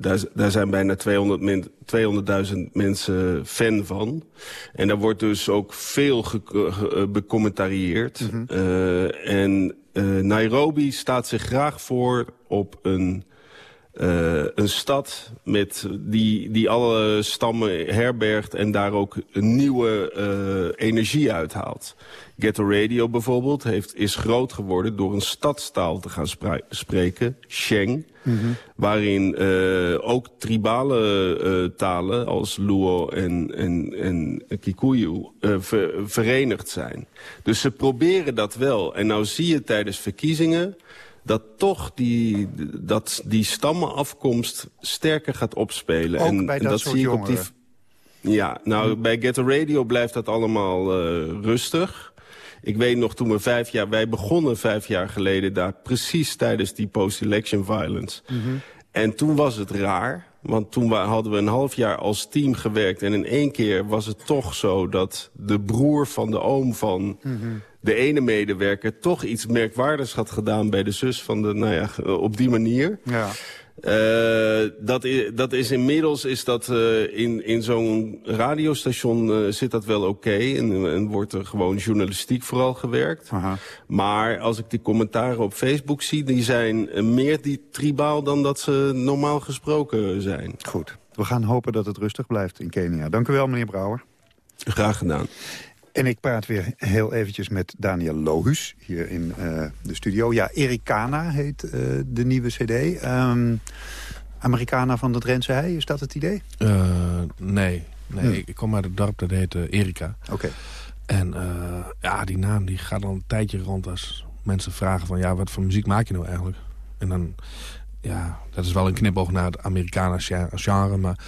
daar, daar, zijn bijna 200 min, 200.000 mensen fan van. En daar wordt dus ook veel becommentarieerd. Mm -hmm. en Nairobi staat zich graag voor op een uh, een stad met die, die alle stammen herbergt en daar ook een nieuwe uh, energie uithaalt. Ghetto Radio bijvoorbeeld heeft, is groot geworden door een stadstaal te gaan spreken, Sheng. Mm -hmm. Waarin uh, ook tribale talen als Luo en, en, en Kikuyu ver, verenigd zijn. Dus ze proberen dat wel. En nou zie je tijdens verkiezingen dat toch die, dat die stammenafkomst sterker gaat opspelen. Ook en, bij en dat, soort zie ik op die. Ja, nou, hm. bij Get Radio blijft dat allemaal uh, rustig. Ik weet nog toen we vijf jaar... Wij begonnen vijf jaar geleden daar precies tijdens die post-election violence. Mm -hmm. En toen was het raar, want toen hadden we een half jaar als team gewerkt... en in één keer was het toch zo dat de broer van de oom van... Mm -hmm. De ene medewerker toch iets merkwaardigs had gedaan... bij de zus van de, nou ja, op die manier. Ja. Uh, dat, is, dat is inmiddels is dat uh, in, in zo'n radiostation uh, zit dat wel oké. Okay en, en wordt er gewoon journalistiek vooral gewerkt. Aha. Maar als ik die commentaren op Facebook zie... die zijn meer die tribaal dan dat ze normaal gesproken zijn. Goed. We gaan hopen dat het rustig blijft in Kenia. Dank u wel, meneer Brouwer. Graag gedaan. En ik praat weer heel eventjes met Daniel Lohus hier in uh, de studio. Ja, Ericana heet uh, de nieuwe cd. Um, Americana van de Drentse Hei, is dat het idee? Uh, nee, nee. Hmm. ik kom uit het dorp, dat heet Erika. Oké. Okay. En ja, die naam die gaat al een tijdje rond als mensen vragen van... ja, wat voor muziek maak je nou eigenlijk? En dan, ja, dat is wel een knipoog naar het Americana genre, maar...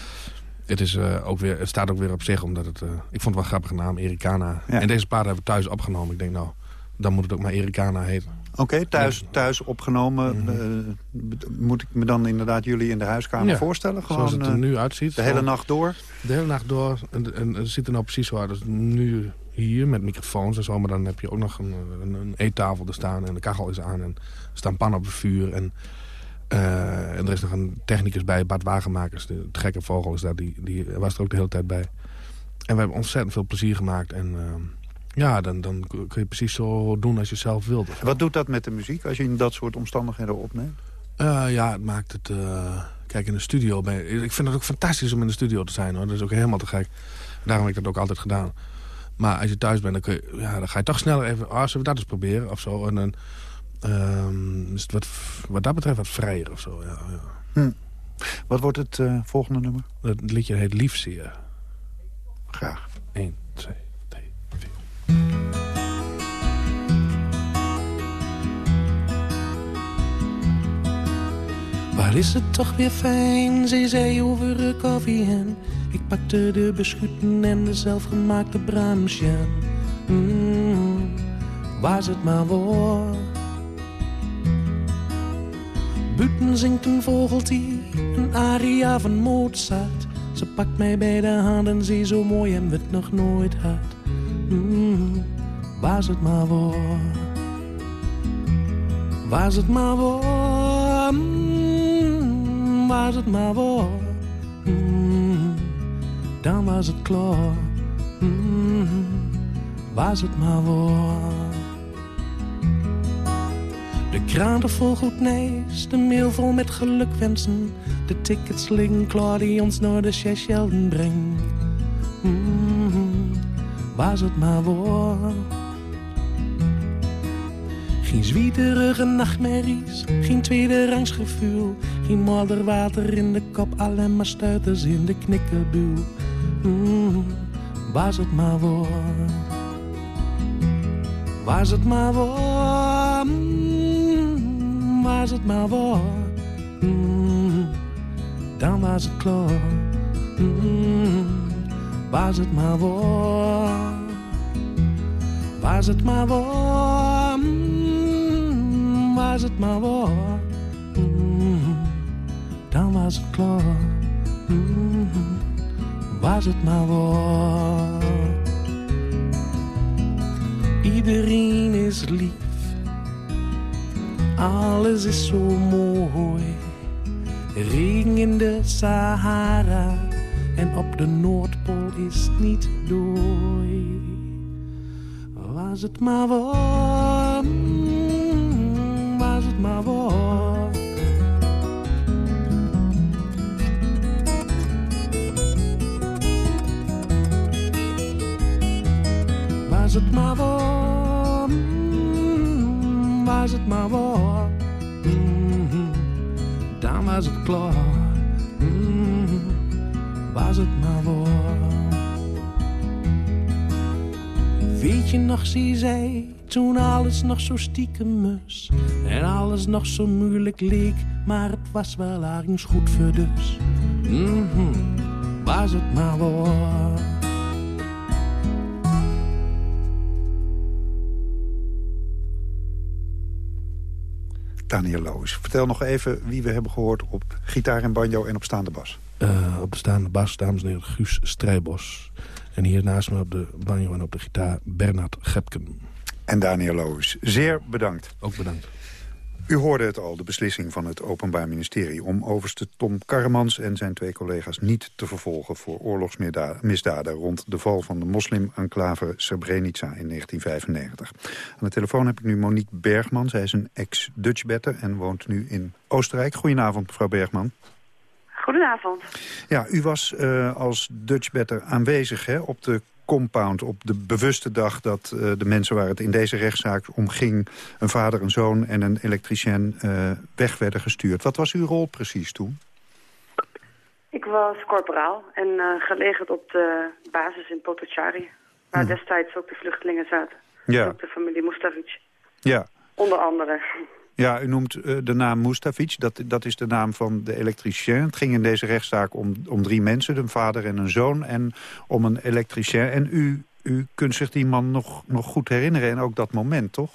Het, is, uh, ook weer, het staat ook weer op zich, omdat het... Uh, ik vond het wel een grappige naam, Ericana. Ja. En deze plaat hebben we thuis opgenomen. Ik denk, nou, dan moet het ook maar Ericana heten. Oké, okay, thuis, thuis opgenomen. Mm -hmm. uh, moet ik me dan inderdaad jullie in de huiskamer ja, voorstellen? Gewoon, zoals het er nu uitziet. De hele nacht door? De hele nacht door. En, en, en het ziet er nou precies zo uit. Dus nu hier met microfoons en zo. Maar dan heb je ook nog een, een, een eettafel er staan. En de kachel is aan. En er staan pannen op het vuur. En... Uh, en er is nog een technicus bij, Bart Wagenmakers. De, de gekke vogel is daar, die, die was er ook de hele tijd bij. En we hebben ontzettend veel plezier gemaakt. En uh, ja, dan, dan kun je precies zo doen als je zelf wilt. Wat doet dat met de muziek als je in dat soort omstandigheden opneemt? Uh, ja, het maakt het... kijk, in de studio... Ben, ik vind het ook fantastisch om in de studio te zijn. hoor. Dat is ook helemaal te gek. Daarom heb ik dat ook altijd gedaan. Maar als je thuis bent, dan, kun je, ja, dan ga je toch sneller even... Oh, zullen we dat eens proberen? Of zo. En dan... Um, is het wat, wat dat betreft wat vrijer of zo, ja. ja. Hm. Wat wordt het uh, volgende nummer? Het liedje heet Liefzeer. Graag. 1, 2, 3, 4. Waar is het toch weer fijn, zei zij over de koffie en ik pakte de beschutten en de zelfgemaakte bramsjen. Mm, was het maar voor. Buiten zingt een vogeltje, een aria van Mozart. Ze pakt mij bij de hand en zie zo mooi en het nog nooit had. Mm, was het maar voor. Was het maar voor. Mm, was het maar voor. Mm, dan was het klaar. Was het maar voor. De kraan vol goed nieuws, de mail vol met gelukwensen. De tickets liggen klaar die ons naar de Seychellen brengt. Mm, was het maar voor. Geen zwieterige nachtmerries, geen tweede rangs gevoel. Geen modderwater in de kop, alleen maar stuiters in de knikkerduw. Mm, was het maar voor. Was het maar voor. Was het maar voor. Mm, dan was het klaar. Mm, was het maar voor. Was het maar voor. Mm, was het maar. Mm, dan was het klaar. Was het maar voor. Iedereen is lief Alles is zo mooi. Regen in de Sahara en op de Noordpool is niet dooi. Was het maar warm, was het maar warm. Was het maar warm, was het maar warm. Mhm. Dan was het klaar, Mhm. was het maar warm. Weet je nog, zie zij, toen alles nog zo stiekem was. En alles nog zo moeilijk leek, maar het was wel ergens goed voor dus. Mhm. Was het maar warm. Daniel Loos, vertel nog even wie we hebben gehoord op gitaar en banjo en op staande bas. Eh, op de staande bas, dames en heren, Guus Strijbos. En hier naast me op de banjo en op de gitaar Bernard Gepken. En Daniel Loos, zeer bedankt. Ook bedankt. U hoorde het al, de beslissing van het Openbaar Ministerie... om overste Tom Karremans en zijn twee collega's niet te vervolgen... voor oorlogsmisdaden rond de val van de moslim-enclave Srebrenica in 1995. Aan de telefoon heb ik nu Monique Bergman. Zij is een ex-Dutchbetter en woont nu in Oostenrijk. Goedenavond, mevrouw Bergman. Goedenavond. Ja, u was uh, als Dutchbetter aanwezig hè, op de compound op de bewuste dag dat uh, de mensen waar het in deze rechtszaak om ging... een vader, een zoon en een elektricien uh, weg werden gestuurd. Wat was uw rol precies toen? Ik was corporaal en uh, gelegerd op de basis in Potocari... waar hmm. destijds ook de vluchtelingen zaten. Ja. Ook de familie Mustavic. Ja. Onder andere. Ja, u noemt uh, de naam Mustafic. Dat, dat is de naam van de elektricien. Het ging in deze rechtszaak om, om drie mensen. Een vader en een zoon. En om een elektricien. En u, u kunt zich die man nog, nog goed herinneren. En ook dat moment, toch?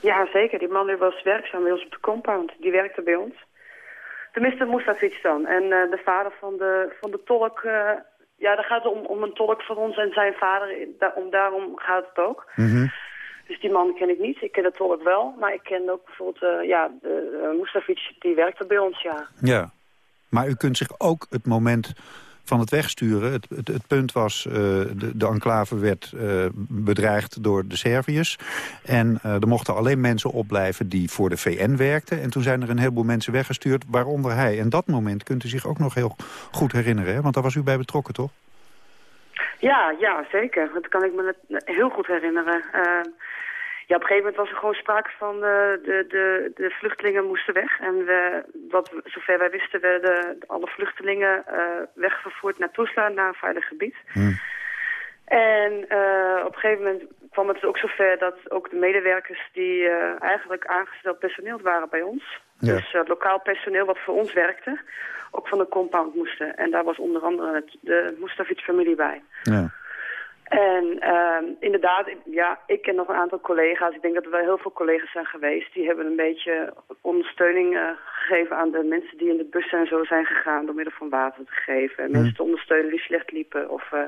Ja, zeker. Die man was werkzaam bij ons op de compound. Die werkte bij ons. Tenminste, Mustafic dan. En uh, de vader van de, van de tolk... Uh, ja, daar gaat het om, om een tolk voor ons en zijn vader. Da om, daarom gaat het ook. Mm -hmm. Dus die man ken ik niet. Ik ken de tolk wel. Maar ik ken ook bijvoorbeeld, uh, ja, de, uh, Mustafic, die werkte bij ons, ja. Ja, maar u kunt zich ook het moment van het wegsturen... Het, het, het punt was, uh, de, de enclave werd bedreigd door de Serviërs. En er mochten alleen mensen opblijven die voor de VN werkten. En toen zijn er een heleboel mensen weggestuurd, waaronder hij. En dat moment kunt u zich ook nog heel goed herinneren, hè? Want daar was u bij betrokken, toch? Ja, ja, zeker. Dat kan ik me heel goed herinneren. Ja, op een gegeven moment was er gewoon sprake van uh, de, de, de vluchtelingen moesten weg. En we, wat, zover wij wisten werden alle vluchtelingen uh, wegvervoerd naar Tuzla, naar een veilig gebied. Hmm. En uh, op een gegeven moment kwam het ook zover dat ook de medewerkers die eigenlijk aangesteld personeel waren bij ons. Ja. Dus lokaal personeel wat voor ons werkte, ook van de compound moesten. En daar was onder andere het, de Mustafic-familie bij. Ja. En uh, inderdaad, ja, ik ken nog een aantal collega's. Ik denk dat er wel heel veel collega's zijn geweest. Die hebben een beetje ondersteuning uh, gegeven aan de mensen die in de bus en zo zijn gegaan. Door middel van water te geven. En Mm. mensen te ondersteunen die slecht liepen. Of, uh...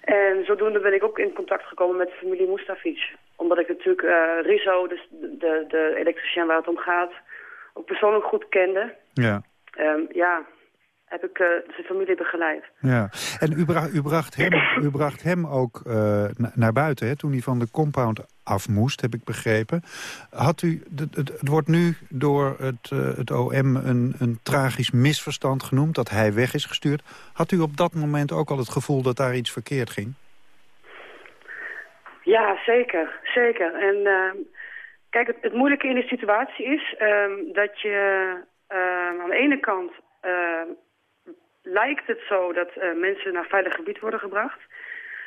En zodoende ben ik ook in contact gekomen met de familie Mustafic. Omdat ik natuurlijk uh, Rizzo, dus de, de, de elektricien waar het om gaat, ook persoonlijk goed kende. Ja. Um, ja, heb ik uh, zijn familie begeleid. Ja, en u, bra u, bracht, hem, u bracht hem ook uh, naar buiten, hè, toen hij van de compound af moest, heb ik begrepen. Had u, het, het, het wordt nu door het, uh, het OM een, een tragisch misverstand genoemd, dat hij weg is gestuurd. Had u op dat moment ook al het gevoel dat daar iets verkeerd ging? Ja, zeker. Zeker. En uh, kijk, het, het, moeilijke in de situatie is um, dat je aan de ene kant lijkt het zo dat uh, mensen naar veilig gebied worden gebracht.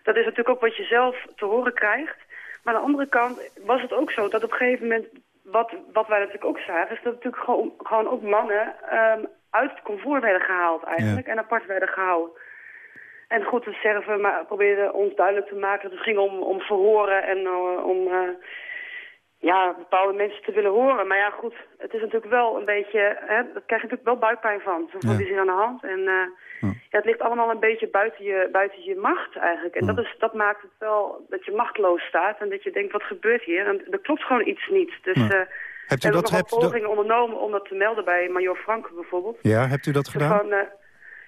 Dat is natuurlijk ook wat je zelf te horen krijgt. Maar aan de andere kant was het ook zo dat op een gegeven moment... wat, wat wij natuurlijk ook zagen, is dat natuurlijk gewoon, gewoon ook mannen... Um, uit het comfort werden gehaald eigenlijk ja. en apart werden gehouden. En goed, de Serven maar, probeerden ons duidelijk te maken dat het ging om, om verhoren en uh, om... Uh, ja, bepaalde mensen te willen horen. Maar ja, goed, het is natuurlijk wel een beetje... Hè, daar krijg je natuurlijk wel buikpijn van. Zo van, Ja. is hier aan de hand. En uh, Ja. ja, het ligt allemaal een beetje buiten je, buiten je macht eigenlijk. En Ja. dat, is, dat maakt het wel dat je machteloos staat. En dat je denkt, wat gebeurt hier? En er klopt gewoon iets niet. Dus eh, Hebt u dat- nog hebt dat- pogingen ondernomen om dat te melden bij Major Frank bijvoorbeeld. Ja, hebt u dat Zo gedaan? Van, eh,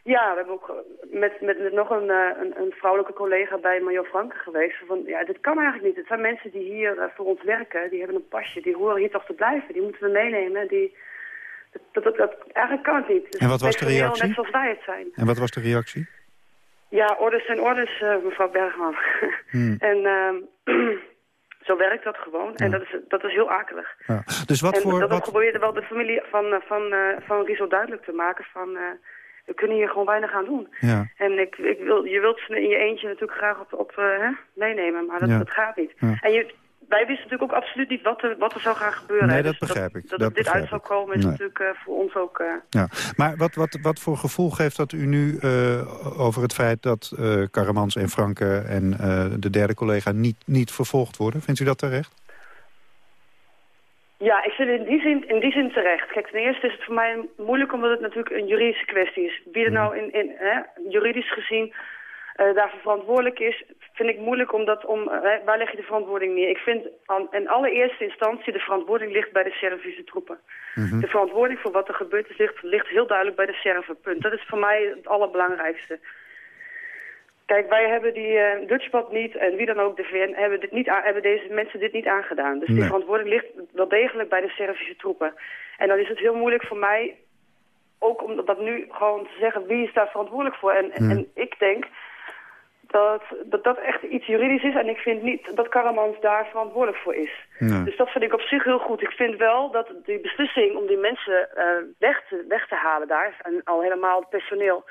ja, we hebben ook eh, met, met, met nog een, eh, een, een vrouwelijke collega bij Major Frank geweest. Van, ja, dit kan eigenlijk niet. Het zijn mensen die hier eh, voor ons werken. Die hebben een pasje. Die horen hier toch te blijven. Die moeten we meenemen. Die, dat, dat, dat, eigenlijk kan het niet. Dus En wat was de reactie? Net zoals wij het zijn. En wat was de reactie? Ja, orders zijn orders, mevrouw Bergman. Hmm. en ehm, zo werkt dat gewoon. En dat is, dat is heel akelig. Ja. Dus wat en voor... dat Wat, probeerde wel de familie van, van, eh, van Riesel duidelijk te maken van... we kunnen hier gewoon weinig aan doen. ja. En ik, ik wil, je wilt ze in je eentje natuurlijk graag op, op eh, hè, meenemen, maar dat, Ja. dat gaat niet. Ja. En je, wij wisten natuurlijk ook absoluut niet wat er, wat er zou gaan gebeuren. Nee, hè. dat Dus begrijp ik. Dat, dit uit zou komen is Nee. natuurlijk eh, voor ons ook... eh, Ja. Maar wat, wat, wat voor gevoel geeft dat u nu over het feit dat Karamans en Franke en de derde collega niet, niet vervolgd worden? Vindt u dat terecht? Ja, ik vind het in die, zin, in die zin terecht. Kijk, ten eerste is het voor mij moeilijk omdat het natuurlijk een juridische kwestie is. Wie er nou in, in hè, juridisch gezien eh, daarvoor verantwoordelijk is, vind ik moeilijk omdat om, eh, waar leg je de verantwoording neer? Ik vind aan, in allereerste instantie de verantwoording ligt bij de Servische troepen. De verantwoording voor wat er gebeurd is ligt, ligt heel duidelijk bij de Serven, punt. Dat is voor mij het allerbelangrijkste. Kijk, wij hebben die eh Dutchpad niet en wie dan ook, de VN, hebben, dit niet hebben deze mensen dit niet aangedaan. Dus die verantwoording ligt wel degelijk bij de Servische troepen. En dan is het heel moeilijk voor mij ook om dat nu gewoon te zeggen wie is daar verantwoordelijk voor. En, Hmm. en ik denk dat, dat dat echt iets juridisch is en ik vind niet dat Karamans daar verantwoordelijk voor is. Nee. Dus dat vind ik op zich heel goed. Ik vind wel dat die beslissing om die mensen eh, weg, te, weg te halen daar, en al helemaal het personeel,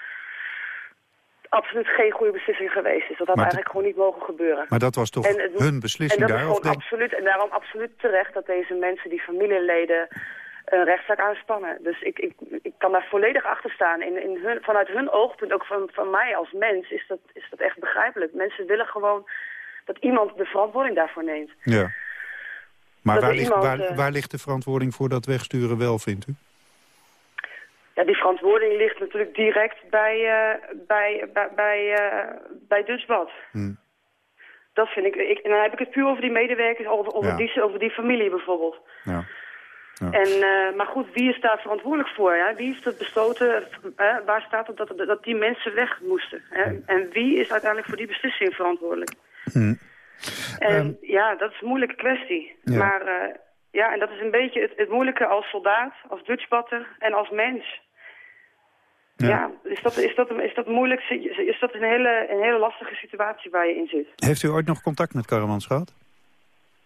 absoluut geen goede beslissing geweest is. Dat had Maar eigenlijk gewoon niet mogen gebeuren. Maar dat was toch En het- hun beslissing en dat daar? is gewoon absoluut, en daarom absoluut terecht dat deze mensen, die familieleden, een rechtszaak aanspannen. Dus ik, ik, ik kan daar volledig achter staan. In, in hun, vanuit hun oogpunt, ook van, van mij als mens, is dat, is dat echt begrijpelijk. Mensen willen gewoon dat iemand de verantwoording daarvoor neemt. Ja. Maar waar ligt, iemand, waar, eh, waar ligt de verantwoording voor dat wegsturen wel, vindt u? Ja, die verantwoording ligt natuurlijk direct bij, eh, bij, bij, bij, bij Dutchbad. Hm. Dat vind ik, ik. En dan heb ik het puur over die medewerkers, over, over, Ja. die, over die familie bijvoorbeeld. Ja. Ja. En, eh, maar goed, wie is daar verantwoordelijk voor? Ja? Wie heeft het besloten? waar staat het dat, dat die mensen weg moesten? Hè? En wie is uiteindelijk voor die beslissing verantwoordelijk? Hm. En ja, dat is een moeilijke kwestie. Maar ja, en dat is een beetje het, het moeilijke als soldaat, als Dutchbatter en als mens. Ja. Ja, is, dat, is, dat, is dat moeilijk? Is dat een hele, een hele lastige situatie waar je in zit? Heeft u ooit nog contact met Karamans gehad?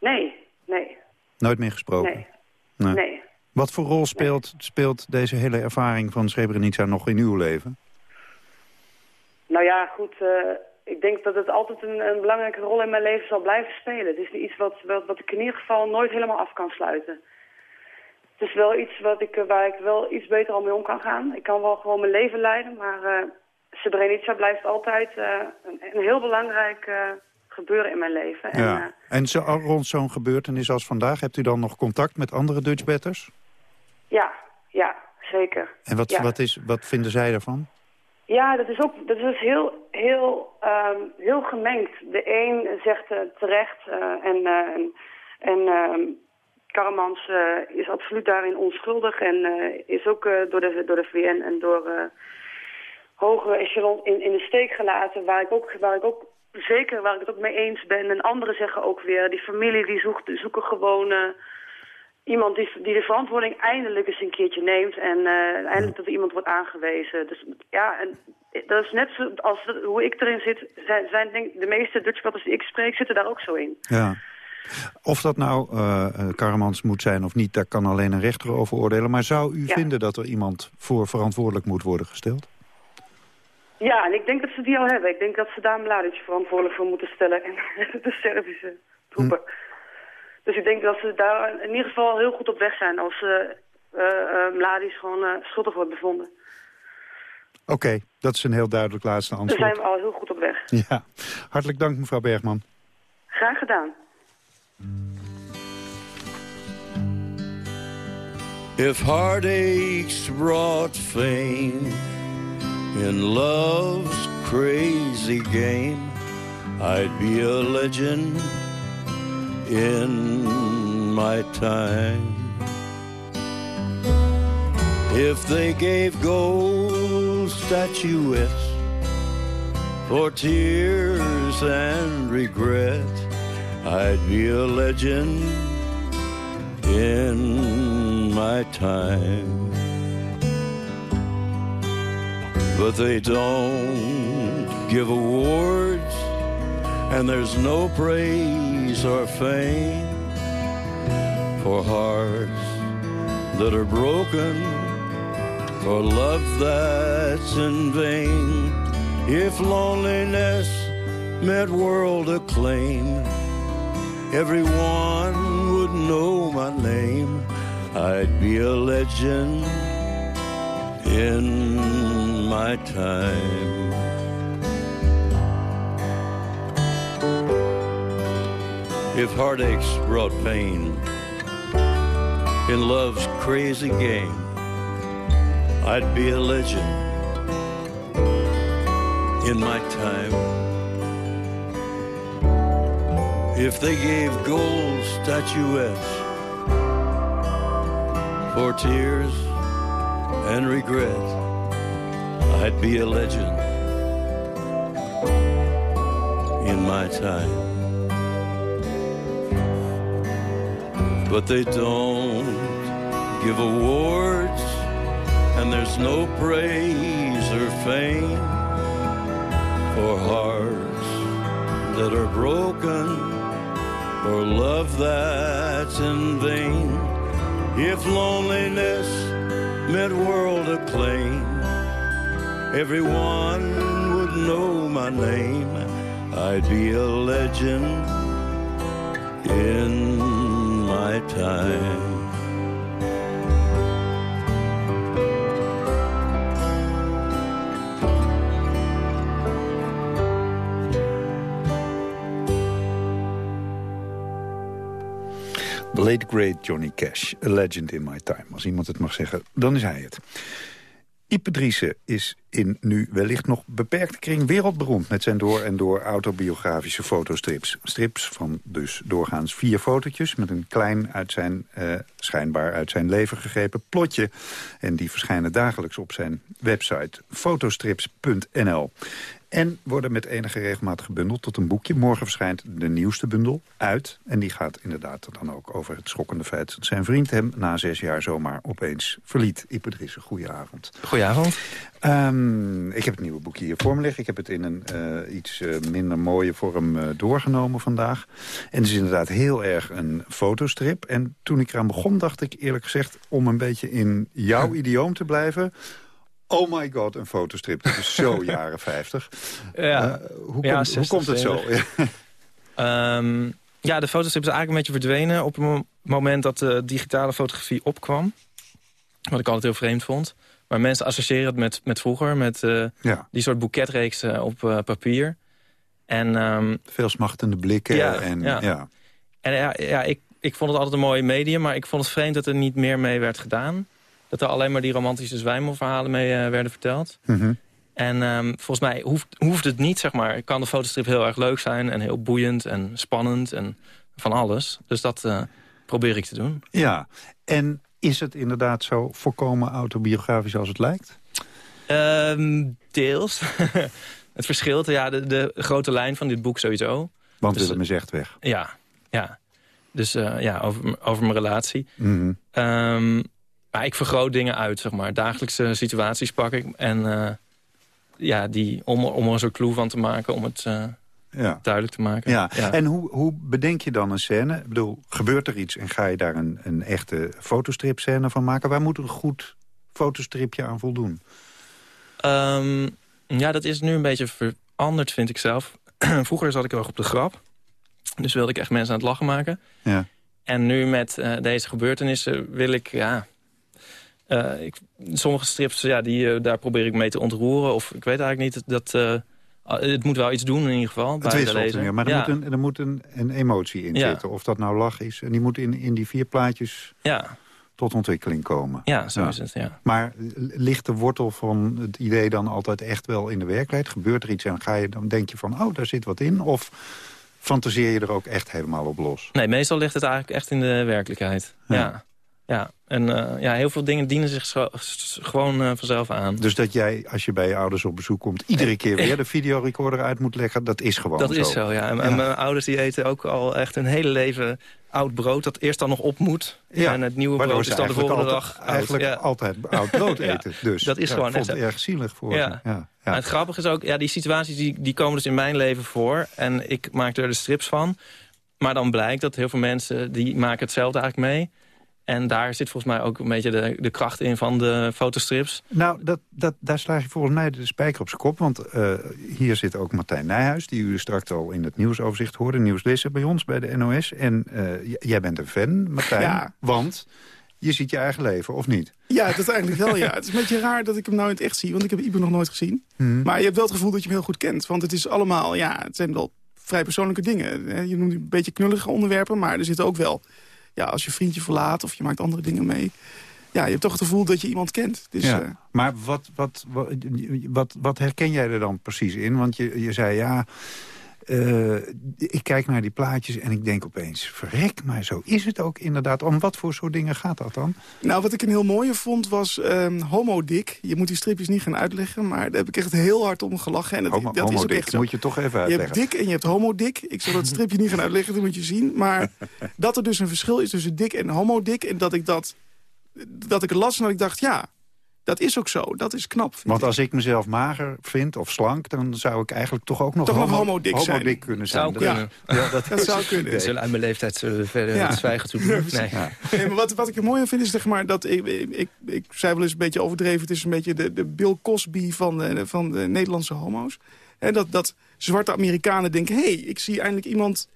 Nee, nee, Nooit meer gesproken? nee, Nee. nee. Wat voor rol speelt, speelt deze hele ervaring van Srebrenica nog in uw leven? Nou ja, goed. eh, ik denk dat het altijd een, een belangrijke rol in mijn leven zal blijven spelen. Het is iets wat, wat, wat ik in ieder geval nooit helemaal af kan sluiten. Het is wel iets wat ik, eh, waar ik wel iets beter al mee om kan gaan. Ik kan wel gewoon mijn leven leiden, maar eh Srebrenica blijft altijd eh, een, een heel belangrijk eh, gebeuren in mijn leven. En, ja. En zo, rond zo'n gebeurtenis als vandaag, hebt u dan nog contact met andere Dutchbatters? ja, ja, zeker. En wat, Ja. wat, is, wat vinden zij daarvan? Ja, dat is ook dat is heel, heel, ehm, heel gemengd. De een zegt eh, terecht eh, en, eh, en, en ehm, Karamans is absoluut daarin onschuldig en is ook door, de, door de VN en door hoge echelon in, in de steek gelaten. Waar ik, ook, waar ik ook zeker waar ik het ook mee eens ben. En anderen zeggen ook weer, die familie die zoekt, zoeken gewoon iemand die, die de verantwoording eindelijk eens een keertje neemt. En eh, eindelijk dat er iemand wordt aangewezen. Dus ja, en dat is net zo als hoe ik erin zit. Zijn, zijn denk, de meeste Dutchbatters die ik spreek zitten daar ook zo in. Ja. Of dat nou eh eh, Karamans moet zijn of niet, daar kan alleen een rechter over oordelen. Maar zou u Ja. vinden dat er iemand voor verantwoordelijk moet worden gesteld? Ja, en ik denk dat ze die al hebben. Ik denk dat ze daar Mladic verantwoordelijk voor moeten stellen. En de Servische troepen. Dus ik denk dat ze daar in ieder geval heel goed op weg zijn als ze eh, eh, Mladic gewoon eh, schuldig wordt bevonden. Oké, dat is een heel duidelijk laatste Daar antwoord. zijn we al heel goed op weg. Ja, hartelijk dank mevrouw Bergman. Graag gedaan. If heartaches brought fame in love's crazy game, I'd be a legend in my time. If they gave gold statuettes for tears and regret, I'd be a legend in my time. But they don't give awards, and there's no praise or fame for hearts that are broken, for love that's in vain. If loneliness meant world acclaim, everyone would know my name. I'd be a legend in my time. If heartaches brought pain in love's crazy game, I'd be a legend in my time. If they gave gold statuettes for tears and regret, I'd be a legend in my time. But they don't give awards, and there's no praise or fame for hearts that are broken, or love that's in vain. If loneliness meant world acclaim, everyone would know my name. I'd be a legend in my late great Johnny Cash, a legend in my time. Als iemand het mag zeggen, dan is hij het. Ipe is in nu wellicht nog beperkte kring wereldberoemd... met zijn door en door autobiografische fotostrips. Strips van dus doorgaans vier fotootjes... met een klein, uit zijn, eh, schijnbaar uit zijn leven gegrepen plotje. En die verschijnen dagelijks op zijn website fotostrips.nl. En worden met enige regelmaat gebundeld tot een boekje. Morgen verschijnt de nieuwste bundel uit. En die gaat inderdaad dan ook over het schokkende feit... dat zijn vriend hem na zes jaar zomaar opeens verliet. Ipe Driessen, goedenavond. Goedenavond. Um, ik heb het nieuwe boekje hier voor me liggen. Ik heb het in een uh, iets uh, minder mooie vorm uh, doorgenomen vandaag. En het is inderdaad heel erg een fotostrip. En toen ik eraan begon dacht ik eerlijk gezegd... om een beetje in jouw idioom te blijven... Oh my god, een fotostrip. Dat is zo jaren 50. Ja, uh, hoe, ja, komt, 60, hoe komt het zo? um, ja, de fotostrip is eigenlijk een beetje verdwenen... op het moment dat de digitale fotografie opkwam. Wat ik altijd heel vreemd vond. Maar mensen associëren het met, met vroeger. Met uh, ja. die soort boeketreeksen op uh, papier. En, um, Veel smachtende blikken. Ja, en, ja. ja. en ja, ja, ik, ik vond het altijd een mooi medium. Maar ik vond het vreemd dat er niet meer mee werd gedaan dat er alleen maar die romantische zwijmelverhalen mee uh, werden verteld. Mm -hmm. En um, volgens mij hoeft, hoeft het niet, zeg maar. Kan de fotostrip heel erg leuk zijn en heel boeiend en spannend en van alles. Dus dat uh, probeer ik te doen. Ja, en is het inderdaad zo voorkomen autobiografisch als het lijkt? Um, deels. het verschilt, ja, de, de, grote lijn van dit boek sowieso. Want dus, Willem is echt weg. Ja, ja. Dus uh, ja, over, over mijn relatie. Mm -hmm. um, maar ik vergroot dingen uit, zeg maar. Dagelijkse situaties pak ik. En uh, ja, die, om, om er soort clue van te maken, om het uh, ja. duidelijk te maken. Ja. ja. En hoe, hoe bedenk je dan een scène? Ik bedoel, gebeurt er iets en ga je daar een, een echte fotostripscène van maken? Waar moet een goed fotostripje aan voldoen? Um, ja, dat is nu een beetje veranderd, vind ik zelf. Vroeger zat ik wel op de grap. Dus wilde ik echt mensen aan het lachen maken. Ja. En nu met uh, deze gebeurtenissen wil ik... ja uh, ik, sommige strips, ja, die, uh, daar probeer ik mee te ontroeren. Of ik weet eigenlijk niet, dat, uh, het moet wel iets doen in ieder geval. Het wisselt meer, maar er ja. moet, een, er moet een, een emotie in ja. zitten. Of dat nou lach is. En die moet in, in die vier plaatjes ja. tot ontwikkeling komen. Ja, zo is het, ja. Maar ligt de wortel van het idee dan altijd echt wel in de werkelijkheid? Gebeurt er iets en ga je, dan denk je van, oh, daar zit wat in? Of fantaseer je er ook echt helemaal op los? Nee, meestal ligt het eigenlijk echt in de werkelijkheid, ja. Ja, en eh, ja, heel veel dingen dienen zich zo- gewoon eh, vanzelf aan. Dus dat jij, als je bij je ouders op bezoek komt... iedere keer weer de videorecorder uit moet leggen, dat is gewoon Dat zo. is zo, ja. En, en mijn ouders die eten ook al echt hun hele leven oud brood... dat eerst dan nog op moet. Ja, en het nieuwe brood is dan de volgende altijd- dag oud. Eigenlijk Ja. altijd oud brood Ja, eten. Dus dat is ja, gewoon echt erg zielig voor Ja. Ja, Maar het grappige is ook, ja, die situaties die, die komen dus in mijn leven voor. En ik maak er de strips van. Maar dan blijkt dat heel veel mensen, die maken hetzelfde eigenlijk mee. En daar zit volgens mij ook een beetje de, de kracht in van de fotostrips. Nou, dat, dat, daar slaag je volgens mij de spijker op zijn kop. Want eh, hier zit ook Martijn Nijhuis... die u straks al in het nieuwsoverzicht hoorde. Nieuwslezer bij ons, bij de NOS. En eh, jij bent een fan, Martijn. Ja. Want je ziet je eigen leven, of niet? Ja, dat eigenlijk wel, ja. Het is een beetje raar dat ik hem nou in het echt zie, want ik heb Ibe nog nooit gezien. Hmm. Maar je hebt wel het gevoel dat je hem heel goed kent. Want het is allemaal, ja, het zijn wel vrij persoonlijke dingen. hè. Je noemt een beetje knullige onderwerpen, maar er zitten ook wel... Ja, als je vriendje verlaat of je maakt andere dingen mee... Ja, je hebt toch het gevoel dat je iemand kent. Dus, ja. eh, maar wat, wat, wat, wat, wat herken jij er dan precies in? Want je, je zei, ja, eh, ik kijk naar die plaatjes en ik denk opeens... verrek, maar zo is het ook inderdaad. Om wat voor soort dingen gaat dat dan? Nou, wat ik een heel mooie vond was ehm Homo Dick. Je moet die stripjes niet gaan uitleggen, maar daar heb ik echt heel hard om gelachen. En dat, Homo, dat is ook dik, echt zo. moet je toch even Je uitleggen. hebt dik en je hebt homo dik. Ik zal dat stripje niet gaan uitleggen, dat moet je zien. Maar dat er dus een verschil is tussen dik en homo dik. En dat ik dat, dat ik het las en dat ik dacht, ja, dat is ook zo. Dat is knap. Want als ik mezelf mager vind of slank... dan zou ik eigenlijk toch ook nog Toch homo, homo-dik zijn. homo-dik kunnen zijn. Zou kunnen. Ja, dat, zou kunnen. Zullen uit mijn leeftijd zullen we verder Ja. zwijgen toe. Nee. Nee, maar wat, wat ik er mooi aan vind is zeg maar, dat ik, ik, ik, ik zei wel eens een beetje overdreven... het is een beetje de, de Bill Cosby van de, van de Nederlandse homo's. En dat, dat zwarte Amerikanen denken... hé, hey, ik zie eindelijk iemand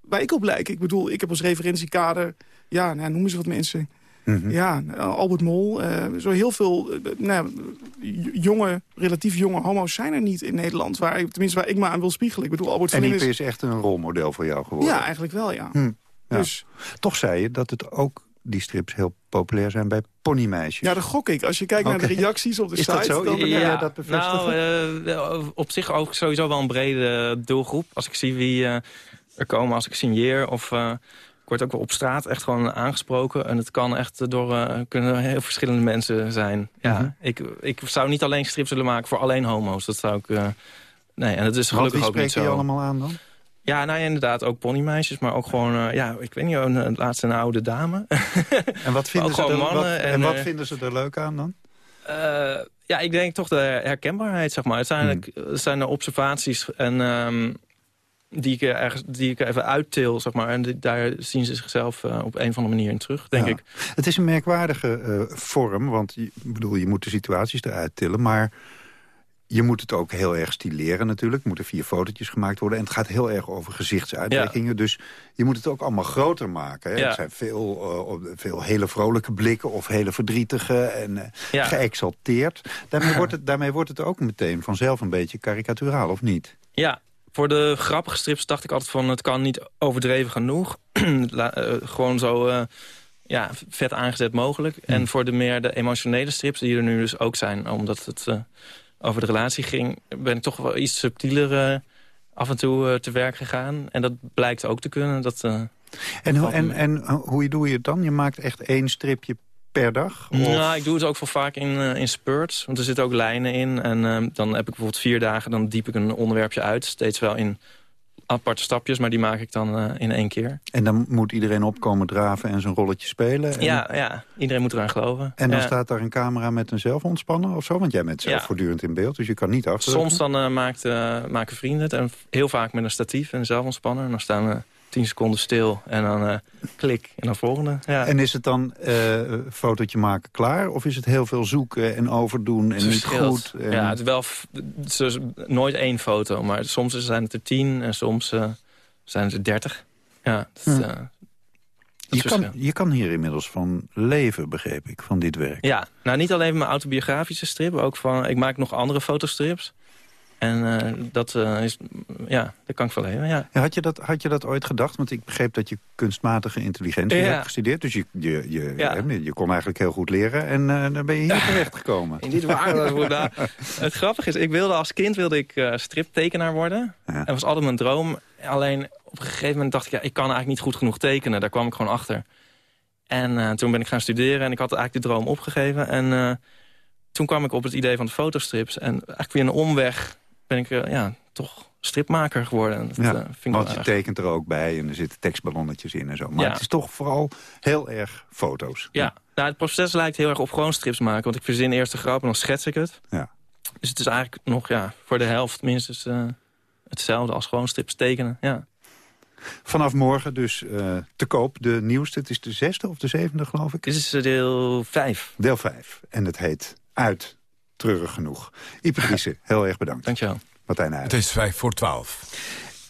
waar ik op lijk. Ik bedoel, ik heb als referentiekader... ja, nou, noemen ze wat mensen... Mhm. Ja, Albert Mol. eh, zo heel veel eh, nou, jonge, relatief jonge homo's zijn er niet in Nederland. Waar, ik- tenminste, waar ik me aan wil spiegelen. Ik bedoel, Albert En Ipe is... is echt een rolmodel voor jou geworden. Ja, eigenlijk wel, ja. Hm, ja. Dus Toch zei je dat het ook die strips heel populair zijn bij ponymeisjes. Ja, dat gok ik. Als je kijkt naar de reacties op de Is site... dat zo? dan- jij dat? Nou, eh, op zich ook sowieso wel een brede doelgroep. Als ik zie wie er komen, als ik signeer of... eh, ik word ook wel op straat echt gewoon aangesproken. En het kan echt door eh, kunnen heel verschillende mensen zijn. Ja, Mhm. ik, ik zou niet alleen strips willen maken voor alleen homo's. Dat zou ik... eh, nee, en dat is gelukkig ook niet spreek je zo. allemaal aan dan? Ja, nou ja, inderdaad, ook ponymeisjes, maar ook gewoon, eh, ja, ik weet niet, een, een laatste een oude dame. En wat vinden, ze er, wat, en, en, wat eh, vinden ze er leuk aan dan? Eh, ja, ik denk toch de herkenbaarheid, zeg maar. Het zijn, Hmm. zijn de observaties en, ehm, die, ik ergens, die ik even uittil, zeg maar. En die- daar zien ze zichzelf eh, op een of andere manier in terug, denk Ja. ik. Het is een merkwaardige eh, vorm, want je, bedoel, je moet de situaties eruit tillen... maar je moet het ook heel erg stileren natuurlijk. Er moeten vier fotootjes gemaakt worden. En het gaat heel erg over gezichtsuitdrukkingen. Dus je moet het ook allemaal groter maken. Hè? Ja. Er zijn veel, eh, veel hele vrolijke blikken of hele verdrietige en eh, Ja. geëxalteerd. Daarmee wordt, het, daarmee wordt het ook meteen vanzelf een beetje karikaturaal, of niet? Ja, voor de grappige strips dacht ik altijd van... het kan niet overdreven genoeg. La- eh, gewoon zo eh, ja, vet aangezet mogelijk. Hmm. En voor de meer de emotionele strips, die er nu dus ook zijn... omdat het eh, over de relatie ging... ben ik toch wel iets subtieler af en toe te werk gegaan. En dat blijkt ook te kunnen. Dat, En, en, en hoe doe je het dan? Je maakt echt één stripje per dag? Of- Nou, ik doe het ook wel vaak in, eh, in spurts. Want er zitten ook lijnen in. En eh, dan heb ik bijvoorbeeld vier dagen, dan diep ik een onderwerpje uit. Steeds wel in aparte stapjes, maar die maak ik dan eh, in één keer. En dan moet iedereen opkomen draven en zijn rolletje spelen? En, Ja, ja, iedereen moet eraan geloven. En dan Ja. staat daar een camera met een zelfontspanner of zo? Want jij bent zelf Ja. voortdurend in beeld, dus je kan niet achter. Soms dan eh, maakt, eh, maken vrienden het. En heel vaak met een statief en een zelfontspanner. En dan staan we tien seconden stil. En dan eh, klik. En dan volgende. Ja. En is het dan eh, een fotootje maken klaar? Of is het heel veel zoeken en overdoen en niet goed? En... Ja, het is wel f- het is nooit één foto. Maar soms zijn het er tien en soms eh, zijn het er dertig. Ja, dat, Hm. eh, je, kan, je kan hier inmiddels van leven, begreep ik, van dit werk. Ja, nou niet alleen mijn autobiografische strip, ook van, ik maak nog andere fotostrips. En eh, dat uh, is, ja, daar kan ik van leven, ja. Ja, had, je dat, had je dat ooit gedacht? Want ik begreep dat je kunstmatige intelligentie Ja. hebt gestudeerd. Dus je, je, je, Ja. je, je kon eigenlijk heel goed leren. En uh, dan ben je hier terechtgekomen. In dit waardeloos nou, Het grappige is, ik wilde als kind wilde ik striptekenaar worden. Ja. Dat was altijd mijn droom. Alleen op een gegeven moment dacht ik, ja, ik kan eigenlijk niet goed genoeg tekenen. Daar kwam ik gewoon achter. En eh, toen ben ik gaan studeren en ik had eigenlijk die droom opgegeven. En eh, toen kwam ik op het idee van de fotostrips. En eigenlijk via een omweg ben ik eh, ja, toch stripmaker geworden. Dat, Ja, eh, vind ik want je tekent er ook bij en er zitten tekstballonnetjes in en zo. Maar Ja. het is toch vooral heel erg foto's. Ja, nou, het proces lijkt heel erg op gewoon strips maken. Want ik verzin eerst de grap en dan schets ik het. Ja. Dus het is eigenlijk nog ja, voor de helft minstens eh, hetzelfde als gewoon strips tekenen. Ja. Vanaf morgen dus te koop de nieuwste. Het is de zesde of de zevende, geloof ik? Dit is deel 5. Deel 5. En het heet Uit. Treurig genoeg. Ipe Driessen, heel erg bedankt. Dankjewel. Martijn. Het is vijf voor twaalf.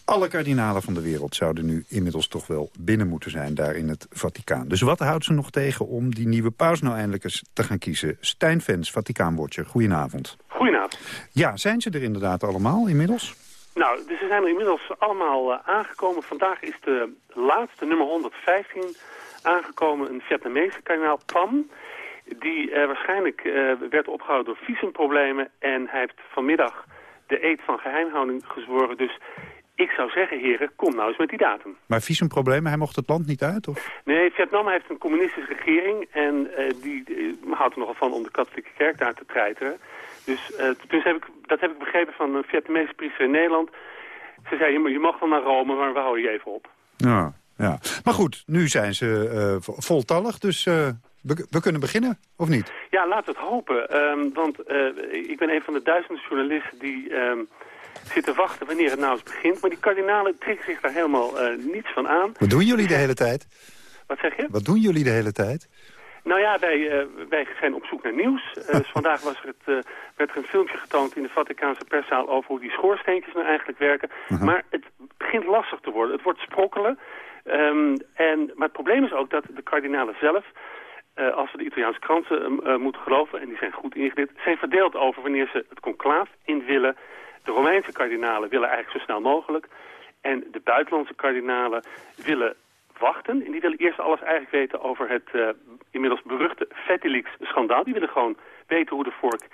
Alle kardinalen van de wereld zouden nu inmiddels toch wel binnen moeten zijn daar in het Vaticaan. Dus wat houdt ze nog tegen om die nieuwe paus nou eindelijk eens te gaan kiezen? Stijn Vens, Vaticaanwatcher, goedenavond. Goedenavond. Ja, zijn ze er inderdaad allemaal inmiddels? Nou, dus ze zijn er inmiddels allemaal eh, aangekomen. Vandaag is de laatste, nummer 115, aangekomen. Een Vietnamese kardinaal Pam. Die eh, waarschijnlijk eh, werd opgehouden door visumproblemen. En hij heeft vanmiddag de eed van geheimhouding gezworen. Dus ik zou zeggen, heren, kom nou eens met die datum. Maar visumproblemen, hij mocht het land niet uit? Of? Nee, Vietnam heeft een communistische regering en eh, die houdt er nogal van om de katholieke kerk daar te treiteren. Dus, dus heb ik, dat heb ik begrepen van een Vietnamese priester in Nederland. Ze zei, je, mag wel naar Rome, maar we houden je even op. Ja, ja. Maar goed, nu zijn ze vo- voltallig, dus we, we kunnen beginnen, of niet? Ja, laten we het hopen. ehm, want eh, ik ben een van de duizenden journalisten die ehm, zitten wachten wanneer het nou eens begint. Maar die kardinalen trekken zich daar helemaal eh, niets van aan. Wat doen jullie de hele tijd? Wat zeg je? Wat doen jullie de hele tijd? Nou ja, wij, eh, wij zijn op zoek naar nieuws. Dus vandaag was er het, werd er een filmpje getoond in de Vaticaanse perszaal over hoe die schoorsteentjes nou eigenlijk werken. Maar het begint lastig te worden. Het wordt sprokkelen. Ehm, en, maar het probleem is ook dat de kardinalen zelf, eh, als we de Italiaanse kranten eh, eh, moeten geloven, en die zijn goed ingedikt, zijn verdeeld over wanneer ze het conclaaf in willen. De Romeinse kardinalen willen eigenlijk zo snel mogelijk. En de buitenlandse kardinalen willen wachten. En die willen eerst alles eigenlijk weten over het eh, inmiddels beruchte Fetilix-schandaal. Die willen gewoon weten hoe de vork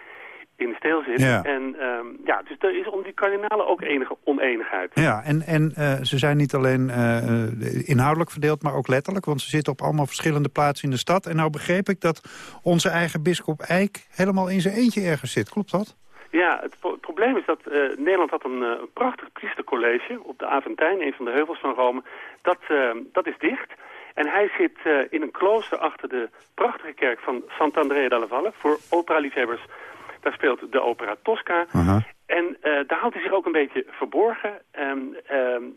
in de steel zit. Ja. En ehm, ja, dus er is om die kardinalen ook enige oneenigheid. Ja, en, en eh, ze zijn niet alleen eh, eh, inhoudelijk verdeeld, maar ook letterlijk. Want ze zitten op allemaal verschillende plaatsen in de stad. En nou begreep ik dat onze eigen bischop Eijk helemaal in zijn eentje ergens zit. Klopt dat? Ja, het, pro- het probleem is dat Nederland had een, een prachtig priestercollege op de Aventijn, een van de heuvels van Rome. Dat, eh, dat is dicht. En hij zit in een klooster achter de prachtige kerk van Sant'Andrea della Valle. Voor opera-liefhebbers, daar speelt de opera Tosca. En eh, daar houdt hij zich ook een beetje verborgen. Ehm,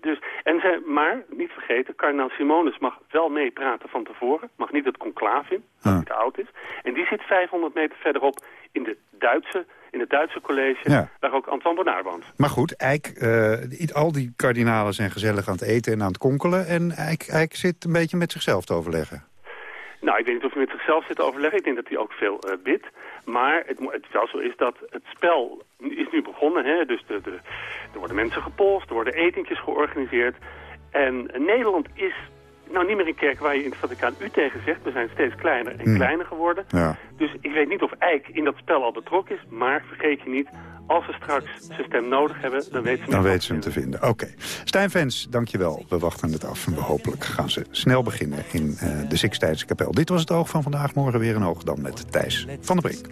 dus, en zij, maar, niet vergeten, kardinaal Simonis mag wel meepraten van tevoren. Mag niet het conclave in, als hij te oud is. En die zit 500 meter verderop in, de Duitse, in het Duitse college, Ja. waar ook Antoine Bonnard woont. Maar goed, Eik, eh, al die kardinalen zijn gezellig aan het eten en aan het konkelen. En Eik, Eik zit een beetje met zichzelf te overleggen. Nou, ik weet niet of hij met zichzelf zit te overleggen. Ik denk dat hij ook veel eh, bidt. Maar het, het wel zo is dat het spel is nu begonnen. Hè? Dus de, er worden mensen gepolst, er worden etentjes georganiseerd. En Nederland is nou niet meer een kerk waar je in het Vaticaan u tegen zegt. We zijn steeds kleiner en Hmm. kleiner geworden. Ja. Dus ik weet niet of Eik in dat spel al betrokken is. Maar vergeet je niet, als ze straks zijn stem nodig hebben, dan weten ze Dan weten ze hem te vinden. Oké. Stijn Vens, dankjewel. We wachten het af. En we hopelijk gaan ze snel beginnen in eh, de Sixtijnse kapel. Dit was het oog van vandaag. Morgen weer een oog dan met Thijs van der Brink.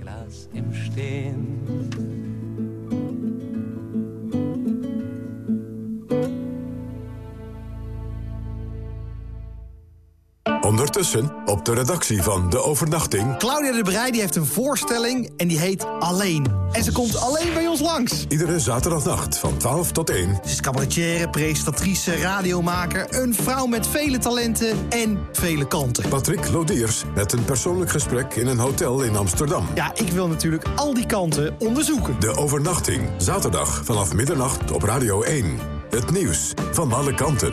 Ondertussen op de redactie van De Overnachting... Claudia de Breij die heeft een voorstelling en die heet Alleen. En ze komt alleen bij ons langs. Iedere zaterdagnacht van 12 tot 1. Ze is cabaretière, presentatrice, radiomaker... een vrouw met vele talenten en vele kanten. Patrick Lodiers met een persoonlijk gesprek in een hotel in Amsterdam. Ja, ik wil natuurlijk al die kanten onderzoeken. De Overnachting, zaterdag vanaf middernacht op Radio 1. Het nieuws van alle kanten.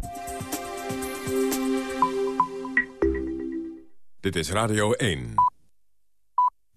Dit is Radio 1.